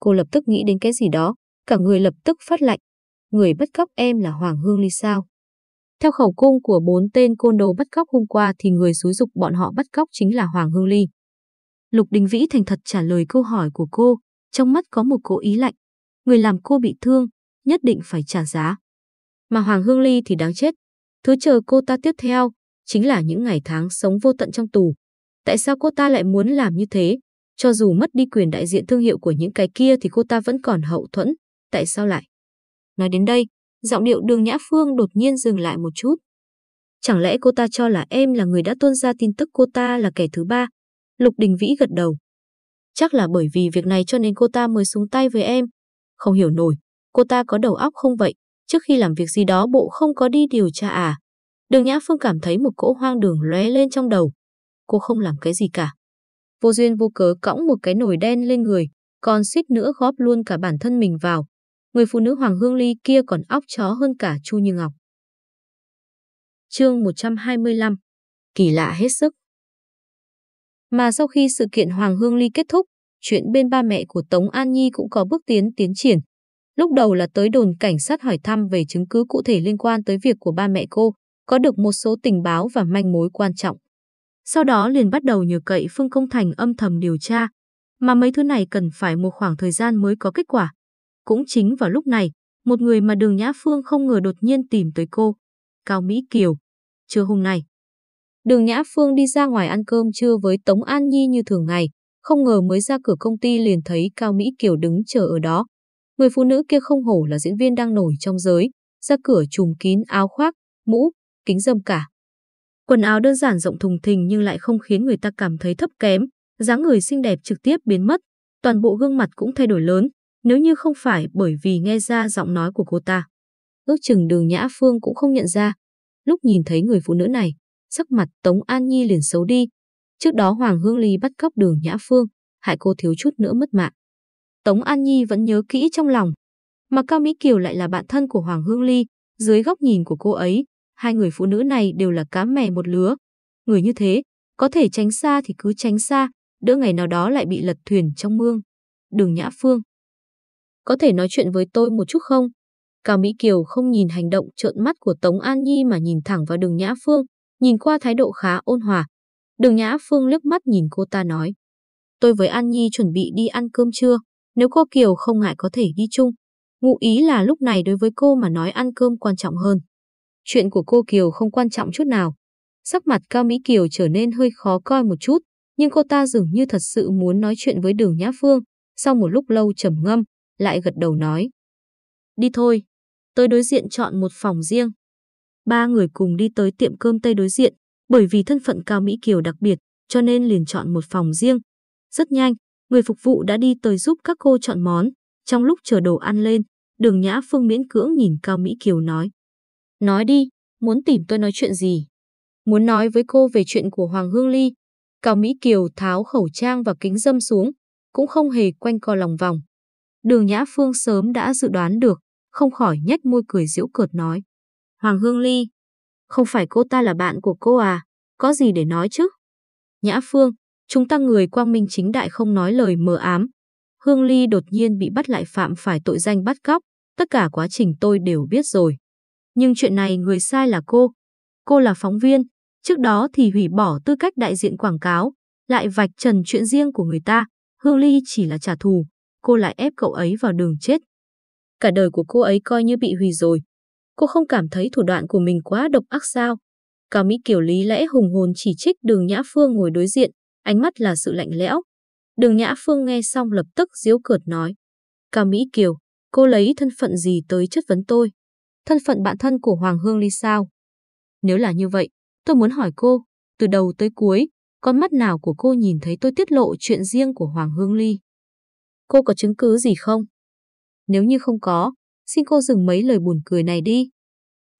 Cô lập tức nghĩ đến cái gì đó, cả người lập tức phát lạnh. Người bắt cóc em là Hoàng Hương Ly sao? Theo khẩu cung của bốn tên côn đồ bắt cóc hôm qua thì người xúi dục bọn họ bắt cóc chính là Hoàng Hương Ly. Lục Đình Vĩ thành thật trả lời câu hỏi của cô, trong mắt có một cố ý lạnh. Người làm cô bị thương, nhất định phải trả giá. Mà Hoàng Hương Ly thì đáng chết. Thứ chờ cô ta tiếp theo, chính là những ngày tháng sống vô tận trong tù. Tại sao cô ta lại muốn làm như thế? Cho dù mất đi quyền đại diện thương hiệu của những cái kia thì cô ta vẫn còn hậu thuẫn. Tại sao lại? Nói đến đây, giọng điệu đường Nhã Phương đột nhiên dừng lại một chút. Chẳng lẽ cô ta cho là em là người đã tuôn ra tin tức cô ta là kẻ thứ ba? Lục Đình Vĩ gật đầu. Chắc là bởi vì việc này cho nên cô ta mới xuống tay với em. Không hiểu nổi, cô ta có đầu óc không vậy? Trước khi làm việc gì đó bộ không có đi điều tra à? Đường Nhã Phương cảm thấy một cỗ hoang đường lóe lên trong đầu. Cô không làm cái gì cả. Vô duyên vô cớ cõng một cái nồi đen lên người, còn suýt nữa góp luôn cả bản thân mình vào. Người phụ nữ Hoàng Hương Ly kia còn óc chó hơn cả Chu Như Ngọc. Chương 125 Kỳ lạ hết sức Mà sau khi sự kiện Hoàng Hương Ly kết thúc, chuyện bên ba mẹ của Tống An Nhi cũng có bước tiến tiến triển. Lúc đầu là tới đồn cảnh sát hỏi thăm về chứng cứ cụ thể liên quan tới việc của ba mẹ cô, có được một số tình báo và manh mối quan trọng. Sau đó liền bắt đầu nhờ cậy Phương Công Thành âm thầm điều tra, mà mấy thứ này cần phải một khoảng thời gian mới có kết quả. Cũng chính vào lúc này, một người mà đường Nhã Phương không ngờ đột nhiên tìm tới cô, Cao Mỹ Kiều. Trưa hôm nay, đường Nhã Phương đi ra ngoài ăn cơm trưa với Tống An Nhi như thường ngày, không ngờ mới ra cửa công ty liền thấy Cao Mỹ Kiều đứng chờ ở đó. Người phụ nữ kia không hổ là diễn viên đang nổi trong giới, ra cửa trùm kín áo khoác, mũ, kính dâm cả. Quần áo đơn giản rộng thùng thình nhưng lại không khiến người ta cảm thấy thấp kém, dáng người xinh đẹp trực tiếp biến mất, toàn bộ gương mặt cũng thay đổi lớn, nếu như không phải bởi vì nghe ra giọng nói của cô ta. Ước chừng đường Nhã Phương cũng không nhận ra. Lúc nhìn thấy người phụ nữ này, sắc mặt Tống An Nhi liền xấu đi. Trước đó Hoàng Hương Ly bắt cóc đường Nhã Phương, hại cô thiếu chút nữa mất mạng. Tống An Nhi vẫn nhớ kỹ trong lòng. Mà Cao Mỹ Kiều lại là bạn thân của Hoàng Hương Ly, dưới góc nhìn của cô ấy, hai người phụ nữ này đều là cá mè một lứa. Người như thế, có thể tránh xa thì cứ tránh xa, đỡ ngày nào đó lại bị lật thuyền trong mương. Đường Nhã Phương. Có thể nói chuyện với tôi một chút không? Cao Mỹ Kiều không nhìn hành động trợn mắt của Tống An Nhi mà nhìn thẳng vào đường Nhã Phương, nhìn qua thái độ khá ôn hòa. Đường Nhã Phương liếc mắt nhìn cô ta nói. Tôi với An Nhi chuẩn bị đi ăn cơm trưa, nếu cô Kiều không ngại có thể đi chung. Ngụ ý là lúc này đối với cô mà nói ăn cơm quan trọng hơn. Chuyện của cô Kiều không quan trọng chút nào. Sắc mặt Cao Mỹ Kiều trở nên hơi khó coi một chút, nhưng cô ta dường như thật sự muốn nói chuyện với đường Nhã Phương. Sau một lúc lâu trầm ngâm, lại gật đầu nói. Đi thôi, tới đối diện chọn một phòng riêng. Ba người cùng đi tới tiệm cơm Tây đối diện, bởi vì thân phận Cao Mỹ Kiều đặc biệt, cho nên liền chọn một phòng riêng. Rất nhanh, người phục vụ đã đi tới giúp các cô chọn món. Trong lúc chờ đồ ăn lên, đường Nhã Phương miễn cưỡng nhìn Cao Mỹ Kiều nói. Nói đi, muốn tìm tôi nói chuyện gì? Muốn nói với cô về chuyện của Hoàng Hương Ly. Cao Mỹ Kiều tháo khẩu trang và kính dâm xuống, cũng không hề quanh co lòng vòng. Đường Nhã Phương sớm đã dự đoán được, không khỏi nhếch môi cười giễu cợt nói. Hoàng Hương Ly, không phải cô ta là bạn của cô à, có gì để nói chứ? Nhã Phương, chúng ta người quang minh chính đại không nói lời mờ ám. Hương Ly đột nhiên bị bắt lại phạm phải tội danh bắt cóc, tất cả quá trình tôi đều biết rồi. Nhưng chuyện này người sai là cô. Cô là phóng viên, trước đó thì hủy bỏ tư cách đại diện quảng cáo, lại vạch trần chuyện riêng của người ta. Hương Ly chỉ là trả thù, cô lại ép cậu ấy vào đường chết. Cả đời của cô ấy coi như bị hủy rồi. Cô không cảm thấy thủ đoạn của mình quá độc ác sao? Cao Mỹ Kiều lý lẽ hùng hồn chỉ trích đường Nhã Phương ngồi đối diện, ánh mắt là sự lạnh lẽo. Đường Nhã Phương nghe xong lập tức diếu cợt nói. Cao Mỹ Kiều, cô lấy thân phận gì tới chất vấn tôi? Thân phận bạn thân của Hoàng Hương Ly sao? Nếu là như vậy, tôi muốn hỏi cô, từ đầu tới cuối, con mắt nào của cô nhìn thấy tôi tiết lộ chuyện riêng của Hoàng Hương Ly? Cô có chứng cứ gì không? Nếu như không có, xin cô dừng mấy lời buồn cười này đi.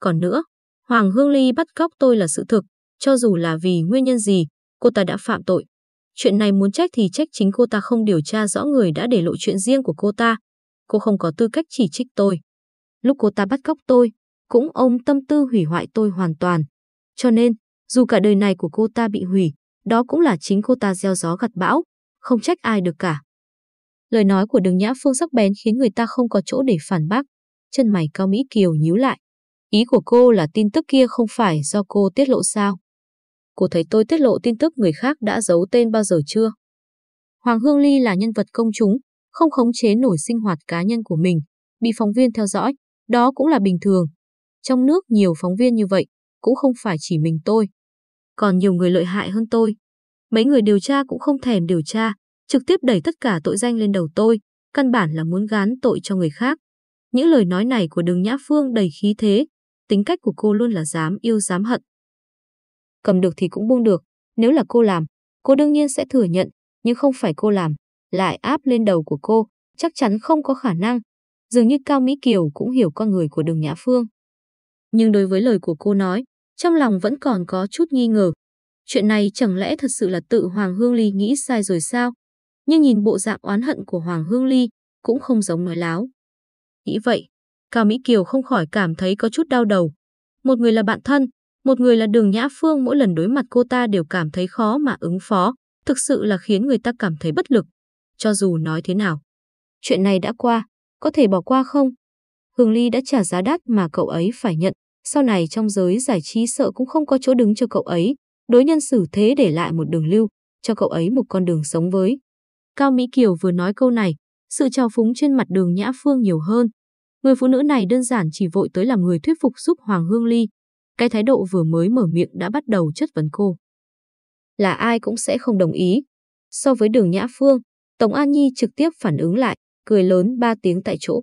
Còn nữa, Hoàng Hương Ly bắt cóc tôi là sự thực, cho dù là vì nguyên nhân gì, cô ta đã phạm tội. Chuyện này muốn trách thì trách chính cô ta không điều tra rõ người đã để lộ chuyện riêng của cô ta. Cô không có tư cách chỉ trích tôi. Lúc cô ta bắt cóc tôi, cũng ôm tâm tư hủy hoại tôi hoàn toàn. Cho nên, dù cả đời này của cô ta bị hủy, đó cũng là chính cô ta gieo gió gặt bão, không trách ai được cả. Lời nói của đường Nhã Phương sắc bén khiến người ta không có chỗ để phản bác. Chân mày cao Mỹ Kiều nhíu lại. Ý của cô là tin tức kia không phải do cô tiết lộ sao? Cô thấy tôi tiết lộ tin tức người khác đã giấu tên bao giờ chưa? Hoàng Hương Ly là nhân vật công chúng, không khống chế nổi sinh hoạt cá nhân của mình, bị phóng viên theo dõi, đó cũng là bình thường. Trong nước nhiều phóng viên như vậy, cũng không phải chỉ mình tôi. Còn nhiều người lợi hại hơn tôi. Mấy người điều tra cũng không thèm điều tra, trực tiếp đẩy tất cả tội danh lên đầu tôi, căn bản là muốn gán tội cho người khác. Những lời nói này của đường Nhã Phương đầy khí thế, tính cách của cô luôn là dám yêu dám hận. Cầm được thì cũng buông được, nếu là cô làm, cô đương nhiên sẽ thừa nhận, nhưng không phải cô làm, lại áp lên đầu của cô, chắc chắn không có khả năng. Dường như Cao Mỹ Kiều cũng hiểu con người của đường Nhã Phương. Nhưng đối với lời của cô nói, trong lòng vẫn còn có chút nghi ngờ. Chuyện này chẳng lẽ thật sự là tự Hoàng Hương Ly nghĩ sai rồi sao? Nhưng nhìn bộ dạng oán hận của Hoàng Hương Ly cũng không giống nói láo. Nghĩ vậy, Cao Mỹ Kiều không khỏi cảm thấy có chút đau đầu. Một người là bạn thân, một người là đường Nhã Phương mỗi lần đối mặt cô ta đều cảm thấy khó mà ứng phó, thực sự là khiến người ta cảm thấy bất lực. Cho dù nói thế nào. Chuyện này đã qua, có thể bỏ qua không? Hương Ly đã trả giá đắt mà cậu ấy phải nhận, sau này trong giới giải trí sợ cũng không có chỗ đứng cho cậu ấy, đối nhân xử thế để lại một đường lưu, cho cậu ấy một con đường sống với. Cao Mỹ Kiều vừa nói câu này, sự trào phúng trên mặt đường Nhã Phương nhiều hơn, Người phụ nữ này đơn giản chỉ vội tới làm người thuyết phục giúp Hoàng Hương Ly. Cái thái độ vừa mới mở miệng đã bắt đầu chất vấn cô. Là ai cũng sẽ không đồng ý. So với đường Nhã Phương, Tổng An Nhi trực tiếp phản ứng lại, cười lớn ba tiếng tại chỗ.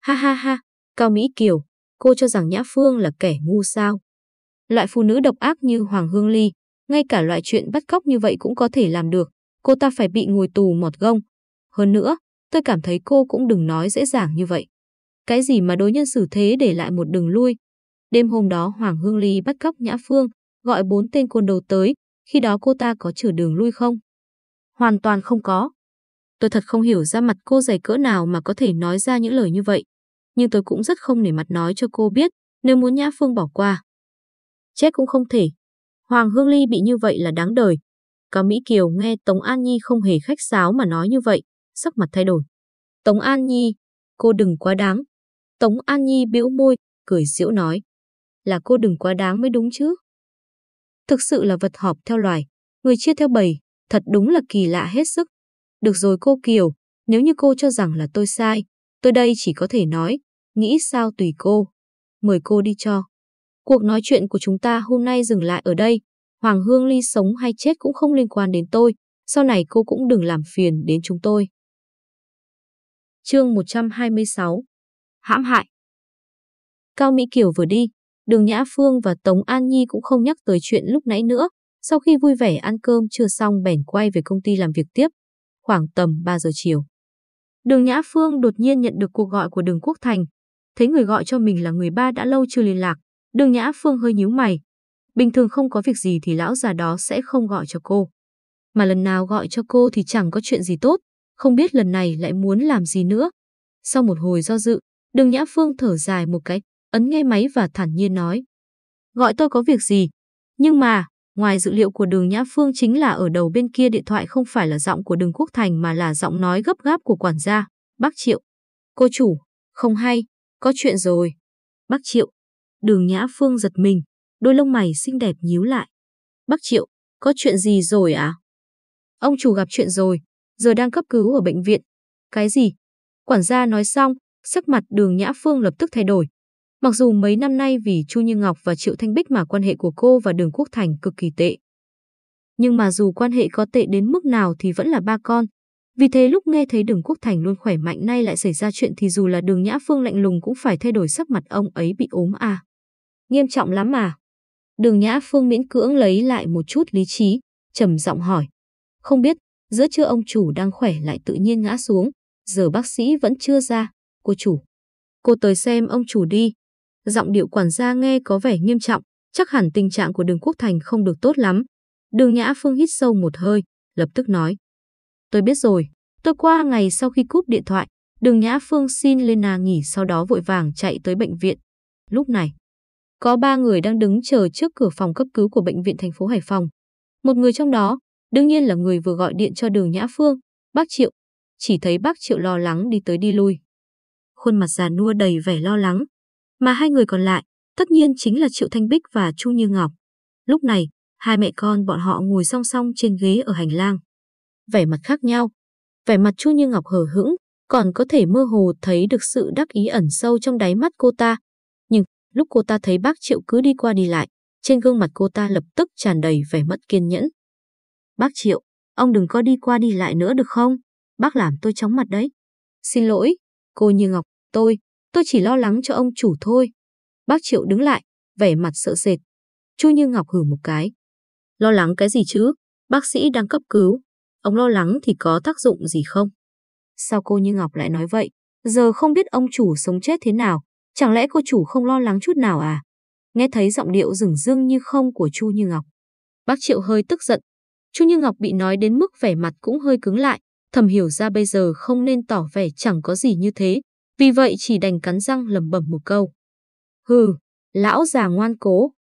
Ha ha ha, Cao Mỹ Kiều, cô cho rằng Nhã Phương là kẻ ngu sao. Loại phụ nữ độc ác như Hoàng Hương Ly, ngay cả loại chuyện bắt cóc như vậy cũng có thể làm được, cô ta phải bị ngồi tù mọt gông. Hơn nữa, tôi cảm thấy cô cũng đừng nói dễ dàng như vậy. Cái gì mà đối nhân xử thế để lại một đường lui. Đêm hôm đó Hoàng Hương Ly bắt cóc Nhã Phương, gọi bốn tên côn đồ tới, khi đó cô ta có chừa đường lui không? Hoàn toàn không có. Tôi thật không hiểu ra mặt cô dày cỡ nào mà có thể nói ra những lời như vậy. Nhưng tôi cũng rất không nể mặt nói cho cô biết, nếu muốn Nhã Phương bỏ qua. Chết cũng không thể. Hoàng Hương Ly bị như vậy là đáng đời. Cả Mỹ Kiều nghe Tống An Nhi không hề khách sáo mà nói như vậy, sắc mặt thay đổi. Tống An Nhi, cô đừng quá đáng. Tống An Nhi bĩu môi, cười giễu nói. Là cô đừng quá đáng mới đúng chứ. Thực sự là vật họp theo loài, người chia theo bầy, thật đúng là kỳ lạ hết sức. Được rồi cô Kiều, nếu như cô cho rằng là tôi sai, tôi đây chỉ có thể nói, nghĩ sao tùy cô. Mời cô đi cho. Cuộc nói chuyện của chúng ta hôm nay dừng lại ở đây. Hoàng Hương Ly sống hay chết cũng không liên quan đến tôi. Sau này cô cũng đừng làm phiền đến chúng tôi. Chương 126 Hãm hại Cao Mỹ Kiều vừa đi, Đường Nhã Phương và Tống An Nhi cũng không nhắc tới chuyện lúc nãy nữa. Sau khi vui vẻ ăn cơm chưa xong bèn quay về công ty làm việc tiếp, khoảng tầm 3 giờ chiều. Đường Nhã Phương đột nhiên nhận được cuộc gọi của Đường Quốc Thành. Thấy người gọi cho mình là người ba đã lâu chưa liên lạc, Đường Nhã Phương hơi nhíu mày. Bình thường không có việc gì thì lão già đó sẽ không gọi cho cô. Mà lần nào gọi cho cô thì chẳng có chuyện gì tốt, không biết lần này lại muốn làm gì nữa. Sau một hồi do dự, Đường Nhã Phương thở dài một cái, ấn nghe máy và thản nhiên nói. Gọi tôi có việc gì? Nhưng mà, ngoài dữ liệu của đường Nhã Phương chính là ở đầu bên kia điện thoại không phải là giọng của đường Quốc Thành mà là giọng nói gấp gáp của quản gia, bác Triệu. Cô chủ, không hay, có chuyện rồi. Bác Triệu. Đường Nhã Phương giật mình, đôi lông mày xinh đẹp nhíu lại. Bác Triệu, có chuyện gì rồi à? Ông chủ gặp chuyện rồi, giờ đang cấp cứu ở bệnh viện. Cái gì? Quản gia nói xong, sắc mặt đường Nhã Phương lập tức thay đổi. Mặc dù mấy năm nay vì Chu Như Ngọc và Triệu Thanh Bích mà quan hệ của cô và Đường Quốc Thành cực kỳ tệ. Nhưng mà dù quan hệ có tệ đến mức nào thì vẫn là ba con. Vì thế lúc nghe thấy Đường Quốc Thành luôn khỏe mạnh nay lại xảy ra chuyện thì dù là Đường Nhã Phương lạnh lùng cũng phải thay đổi sắc mặt ông ấy bị ốm à. Nghiêm trọng lắm mà. Đường Nhã Phương miễn cưỡng lấy lại một chút lý trí, trầm giọng hỏi. Không biết, giữa trưa ông chủ đang khỏe lại tự nhiên ngã xuống, giờ bác sĩ vẫn chưa ra, cô chủ. Cô tới xem ông chủ đi, Giọng điệu quản gia nghe có vẻ nghiêm trọng, chắc hẳn tình trạng của đường Quốc Thành không được tốt lắm. Đường Nhã Phương hít sâu một hơi, lập tức nói. Tôi biết rồi, tôi qua ngày sau khi cúp điện thoại, đường Nhã Phương xin Lena nghỉ sau đó vội vàng chạy tới bệnh viện. Lúc này, có ba người đang đứng chờ trước cửa phòng cấp cứu của bệnh viện thành phố Hải Phòng. Một người trong đó, đương nhiên là người vừa gọi điện cho đường Nhã Phương, bác Triệu. Chỉ thấy bác Triệu lo lắng đi tới đi lui. Khuôn mặt già nua đầy vẻ lo lắng, mà hai người còn lại, tất nhiên chính là Triệu Thanh Bích và Chu Như Ngọc. Lúc này, hai mẹ con bọn họ ngồi song song trên ghế ở hành lang. Vẻ mặt khác nhau. Vẻ mặt Chu Như Ngọc hờ hững, còn có thể mơ hồ thấy được sự đắc ý ẩn sâu trong đáy mắt cô ta. Nhưng lúc cô ta thấy bác Triệu cứ đi qua đi lại, trên gương mặt cô ta lập tức tràn đầy vẻ mất kiên nhẫn. Bác Triệu, ông đừng có đi qua đi lại nữa được không? Bác làm tôi chóng mặt đấy. Xin lỗi, cô Như Ngọc, tôi, Tôi chỉ lo lắng cho ông chủ thôi. Bác Triệu đứng lại, vẻ mặt sợ sệt. Chu Như Ngọc hử một cái. Lo lắng cái gì chứ? Bác sĩ đang cấp cứu. Ông lo lắng thì có tác dụng gì không? Sao cô Như Ngọc lại nói vậy? Giờ không biết ông chủ sống chết thế nào. Chẳng lẽ cô chủ không lo lắng chút nào à? Nghe thấy giọng điệu rừng rưng như không của Chu Như Ngọc. Bác Triệu hơi tức giận. Chu Như Ngọc bị nói đến mức vẻ mặt cũng hơi cứng lại. Thầm hiểu ra bây giờ không nên tỏ vẻ chẳng có gì như thế, vì vậy chỉ đành cắn răng lẩm bẩm một câu. Hừ, lão già ngoan cố.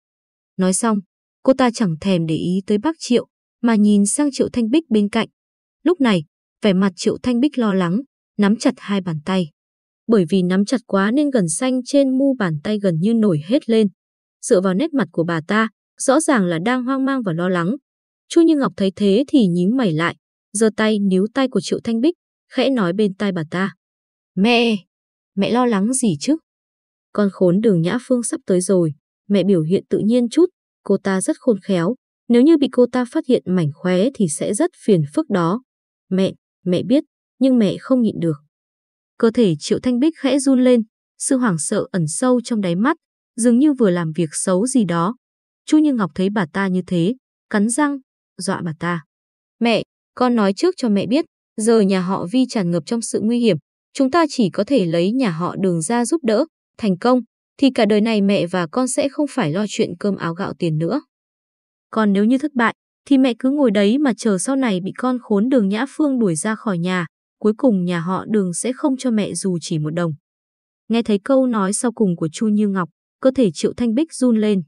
Nói xong, cô ta chẳng thèm để ý tới bác Triệu, mà nhìn sang Triệu Thanh Bích bên cạnh. Lúc này, vẻ mặt Triệu Thanh Bích lo lắng, nắm chặt hai bàn tay. Bởi vì nắm chặt quá nên gần xanh trên mu bàn tay gần như nổi hết lên. Dựa vào nét mặt của bà ta, rõ ràng là đang hoang mang và lo lắng. Chu Như Ngọc thấy thế thì nhíu mày lại, giơ tay níu tay của Triệu Thanh Bích, khẽ nói bên tai bà ta. Mẹ, Mẹ lo lắng gì chứ? Con khốn đường Nhã Phương sắp tới rồi, mẹ biểu hiện tự nhiên chút, cô ta rất khôn khéo, nếu như bị cô ta phát hiện mảnh khóe thì sẽ rất phiền phức đó. Mẹ, mẹ biết, nhưng mẹ không nhịn được. Cơ thể Triệu Thanh Bích khẽ run lên, sự hoảng sợ ẩn sâu trong đáy mắt, dường như vừa làm việc xấu gì đó. Chu Như Ngọc thấy bà ta như thế, cắn răng, dọa bà ta. Mẹ, con nói trước cho mẹ biết, giờ nhà họ Vi tràn ngập trong sự nguy hiểm, chúng ta chỉ có thể lấy nhà họ đường ra giúp đỡ, thành công, thì cả đời này mẹ và con sẽ không phải lo chuyện cơm áo gạo tiền nữa. Còn nếu như thất bại, thì mẹ cứ ngồi đấy mà chờ sau này bị con khốn đường Nhã Phương đuổi ra khỏi nhà, cuối cùng nhà họ đường sẽ không cho mẹ dù chỉ một đồng. Nghe thấy câu nói sau cùng của Chu Như Ngọc, cơ thể Triệu Thanh Bích run lên.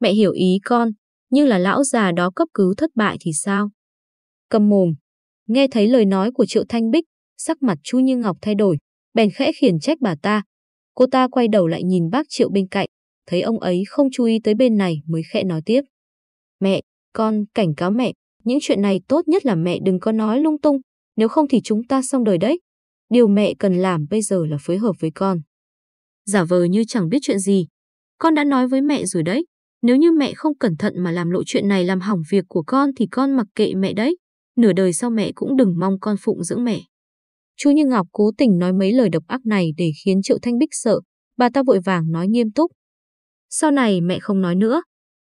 Mẹ hiểu ý con, nhưng là lão già đó cấp cứu thất bại thì sao? Cầm mồm. Nghe thấy lời nói của Triệu Thanh Bích, sắc mặt Chu Như Ngọc thay đổi, bèn khẽ khiển trách bà ta. Cô ta quay đầu lại nhìn bác Triệu bên cạnh, thấy ông ấy không chú ý tới bên này mới khẽ nói tiếp. Mẹ, con cảnh cáo mẹ, những chuyện này tốt nhất là mẹ đừng có nói lung tung, nếu không thì chúng ta xong đời đấy. Điều mẹ cần làm bây giờ là phối hợp với con. Giả vờ như chẳng biết chuyện gì. Con đã nói với mẹ rồi đấy, nếu như mẹ không cẩn thận mà làm lộ chuyện này làm hỏng việc của con thì con mặc kệ mẹ đấy. Nửa đời sau mẹ cũng đừng mong con phụng dưỡng mẹ. Chu Như Ngọc cố tình nói mấy lời độc ác này để khiến Triệu Thanh Bích sợ, bà ta vội vàng nói nghiêm túc. Sau này mẹ không nói nữa.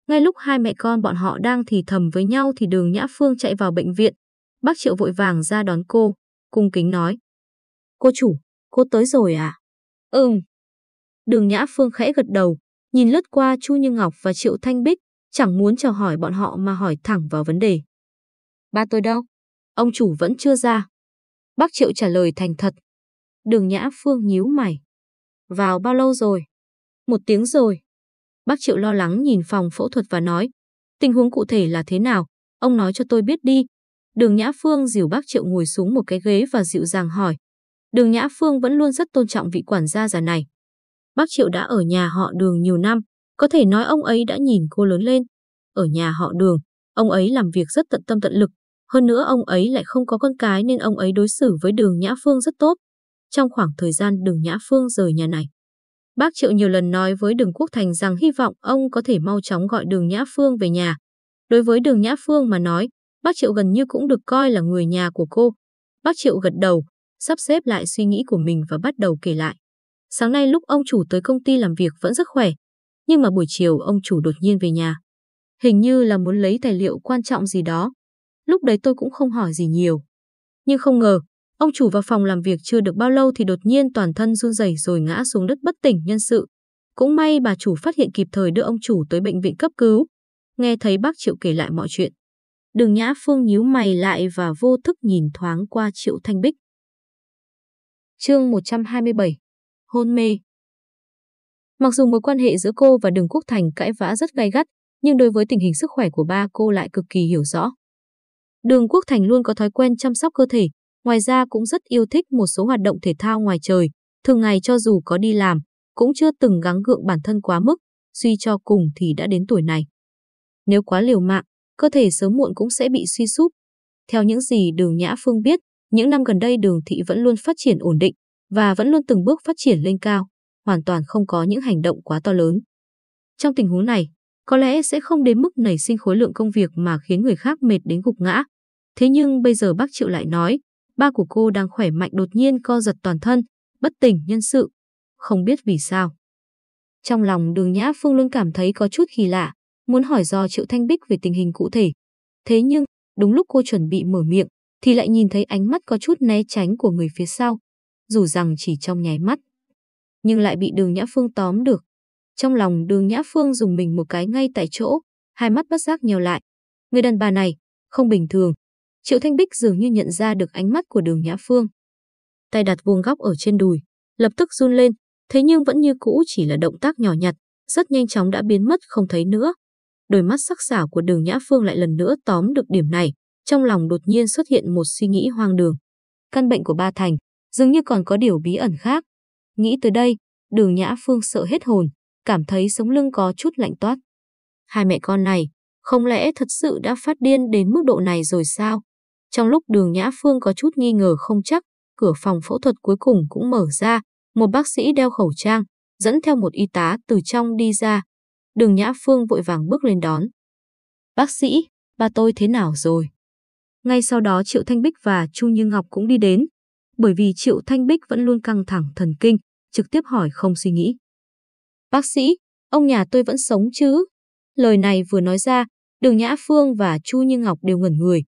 Ngay lúc hai mẹ con bọn họ đang thì thầm với nhau thì đường Nhã Phương chạy vào bệnh viện. Bác Triệu vội vàng ra đón cô, cung kính nói. Cô chủ, cô tới rồi à? Ừm. Đường Nhã Phương khẽ gật đầu, nhìn lướt qua Chu Như Ngọc và Triệu Thanh Bích, chẳng muốn chào hỏi bọn họ mà hỏi thẳng vào vấn đề. Ba tôi đâu? Ông chủ vẫn chưa ra. Bác Triệu trả lời thành thật. Đường Nhã Phương nhíu mày. Vào bao lâu rồi? Một tiếng rồi. Bác Triệu lo lắng nhìn phòng phẫu thuật và nói. Tình huống cụ thể là thế nào? Ông nói cho tôi biết đi. Đường Nhã Phương dìu bác Triệu ngồi xuống một cái ghế và dịu dàng hỏi. Đường Nhã Phương vẫn luôn rất tôn trọng vị quản gia già này. Bác Triệu đã ở nhà họ đường nhiều năm, có thể nói ông ấy đã nhìn cô lớn lên. Ở nhà họ đường, ông ấy làm việc rất tận tâm tận lực. Hơn nữa ông ấy lại không có con cái nên ông ấy đối xử với đường Nhã Phương rất tốt. Trong khoảng thời gian đường Nhã Phương rời nhà này, bác Triệu nhiều lần nói với đường Quốc Thành rằng hy vọng ông có thể mau chóng gọi đường Nhã Phương về nhà. Đối với đường Nhã Phương mà nói, bác Triệu gần như cũng được coi là người nhà của cô. Bác Triệu gật đầu, sắp xếp lại suy nghĩ của mình và bắt đầu kể lại. Sáng nay lúc ông chủ tới công ty làm việc vẫn rất khỏe, nhưng mà buổi chiều ông chủ đột nhiên về nhà. Hình như là muốn lấy tài liệu quan trọng gì đó. Lúc đấy tôi cũng không hỏi gì nhiều. Nhưng không ngờ, ông chủ vào phòng làm việc chưa được bao lâu thì đột nhiên toàn thân run rẩy rồi ngã xuống đất bất tỉnh nhân sự. Cũng may bà chủ phát hiện kịp thời đưa ông chủ tới bệnh viện cấp cứu. Nghe thấy bác Triệu kể lại mọi chuyện. Đường Nhã Phương nhíu mày lại và vô thức nhìn thoáng qua Triệu Thanh Bích. Chương 127 Hôn mê Mặc dù mối quan hệ giữa cô và Đường Quốc Thành cãi vã rất gay gắt, nhưng đối với tình hình sức khỏe của ba cô lại cực kỳ hiểu rõ. Đường Quốc Thành luôn có thói quen chăm sóc cơ thể, ngoài ra cũng rất yêu thích một số hoạt động thể thao ngoài trời, thường ngày cho dù có đi làm, cũng chưa từng gắng gượng bản thân quá mức, suy cho cùng thì đã đến tuổi này. Nếu quá liều mạng, cơ thể sớm muộn cũng sẽ bị suy sụp. Theo những gì Đường Nhã Phương biết, những năm gần đây Đường Thị vẫn luôn phát triển ổn định và vẫn luôn từng bước phát triển lên cao, hoàn toàn không có những hành động quá to lớn. Trong tình huống này, có lẽ sẽ không đến mức nảy sinh khối lượng công việc mà khiến người khác mệt đến gục ngã. Thế nhưng bây giờ bác Triệu lại nói, ba của cô đang khỏe mạnh đột nhiên co giật toàn thân, bất tỉnh nhân sự. Không biết vì sao. Trong lòng đường Nhã Phương luôn cảm thấy có chút kỳ lạ, muốn hỏi do Triệu Thanh Bích về tình hình cụ thể. Thế nhưng, đúng lúc cô chuẩn bị mở miệng, thì lại nhìn thấy ánh mắt có chút né tránh của người phía sau. Dù rằng chỉ trong nháy mắt, nhưng lại bị đường Nhã Phương tóm được. Trong lòng đường Nhã Phương dùng mình một cái ngay tại chỗ, hai mắt bất giác nhèo lại. Người đàn bà này, không bình thường. Triệu Thanh Bích dường như nhận ra được ánh mắt của đường Nhã Phương. Tay đặt vuông góc ở trên đùi, lập tức run lên, thế nhưng vẫn như cũ chỉ là động tác nhỏ nhặt, rất nhanh chóng đã biến mất không thấy nữa. Đôi mắt sắc sảo của đường Nhã Phương lại lần nữa tóm được điểm này, trong lòng đột nhiên xuất hiện một suy nghĩ hoang đường. Căn bệnh của ba thành, dường như còn có điều bí ẩn khác. Nghĩ tới đây, đường Nhã Phương sợ hết hồn, cảm thấy sống lưng có chút lạnh toát. Hai mẹ con này, không lẽ thật sự đã phát điên đến mức độ này rồi sao? Trong lúc đường Nhã Phương có chút nghi ngờ không chắc, cửa phòng phẫu thuật cuối cùng cũng mở ra, một bác sĩ đeo khẩu trang, dẫn theo một y tá từ trong đi ra. Đường Nhã Phương vội vàng bước lên đón. Bác sĩ, ba tôi thế nào rồi? Ngay sau đó Triệu Thanh Bích và Chu Như Ngọc cũng đi đến, bởi vì Triệu Thanh Bích vẫn luôn căng thẳng thần kinh, trực tiếp hỏi không suy nghĩ. Bác sĩ, ông nhà tôi vẫn sống chứ? Lời này vừa nói ra, Đường Nhã Phương và Chu Như Ngọc đều ngẩn người.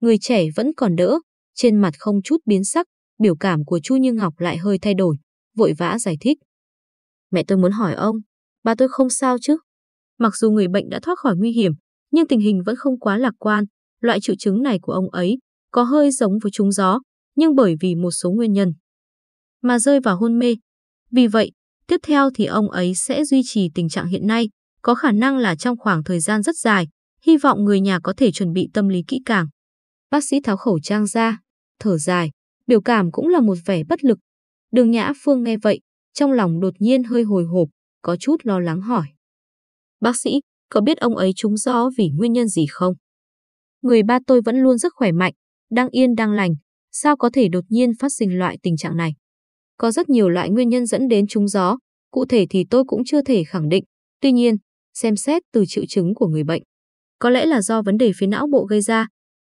Người trẻ vẫn còn đỡ, trên mặt không chút biến sắc, biểu cảm của Chu Như Ngọc lại hơi thay đổi, vội vã giải thích. Mẹ tôi muốn hỏi ông, ba tôi không sao chứ? Mặc dù người bệnh đã thoát khỏi nguy hiểm, nhưng tình hình vẫn không quá lạc quan. Loại triệu chứng này của ông ấy có hơi giống với trúng gió, nhưng bởi vì một số nguyên nhân mà rơi vào hôn mê. Vì vậy, tiếp theo thì ông ấy sẽ duy trì tình trạng hiện nay, có khả năng là trong khoảng thời gian rất dài, hy vọng người nhà có thể chuẩn bị tâm lý kỹ càng. Bác sĩ tháo khẩu trang ra, thở dài, biểu cảm cũng là một vẻ bất lực. Đường Nhã Phương nghe vậy, trong lòng đột nhiên hơi hồi hộp, có chút lo lắng hỏi. Bác sĩ, có biết ông ấy trúng gió vì nguyên nhân gì không? Người ba tôi vẫn luôn rất khỏe mạnh, đang yên đang lành, sao có thể đột nhiên phát sinh loại tình trạng này? Có rất nhiều loại nguyên nhân dẫn đến trúng gió, cụ thể thì tôi cũng chưa thể khẳng định. Tuy nhiên, xem xét từ triệu chứng của người bệnh, có lẽ là do vấn đề phía não bộ gây ra.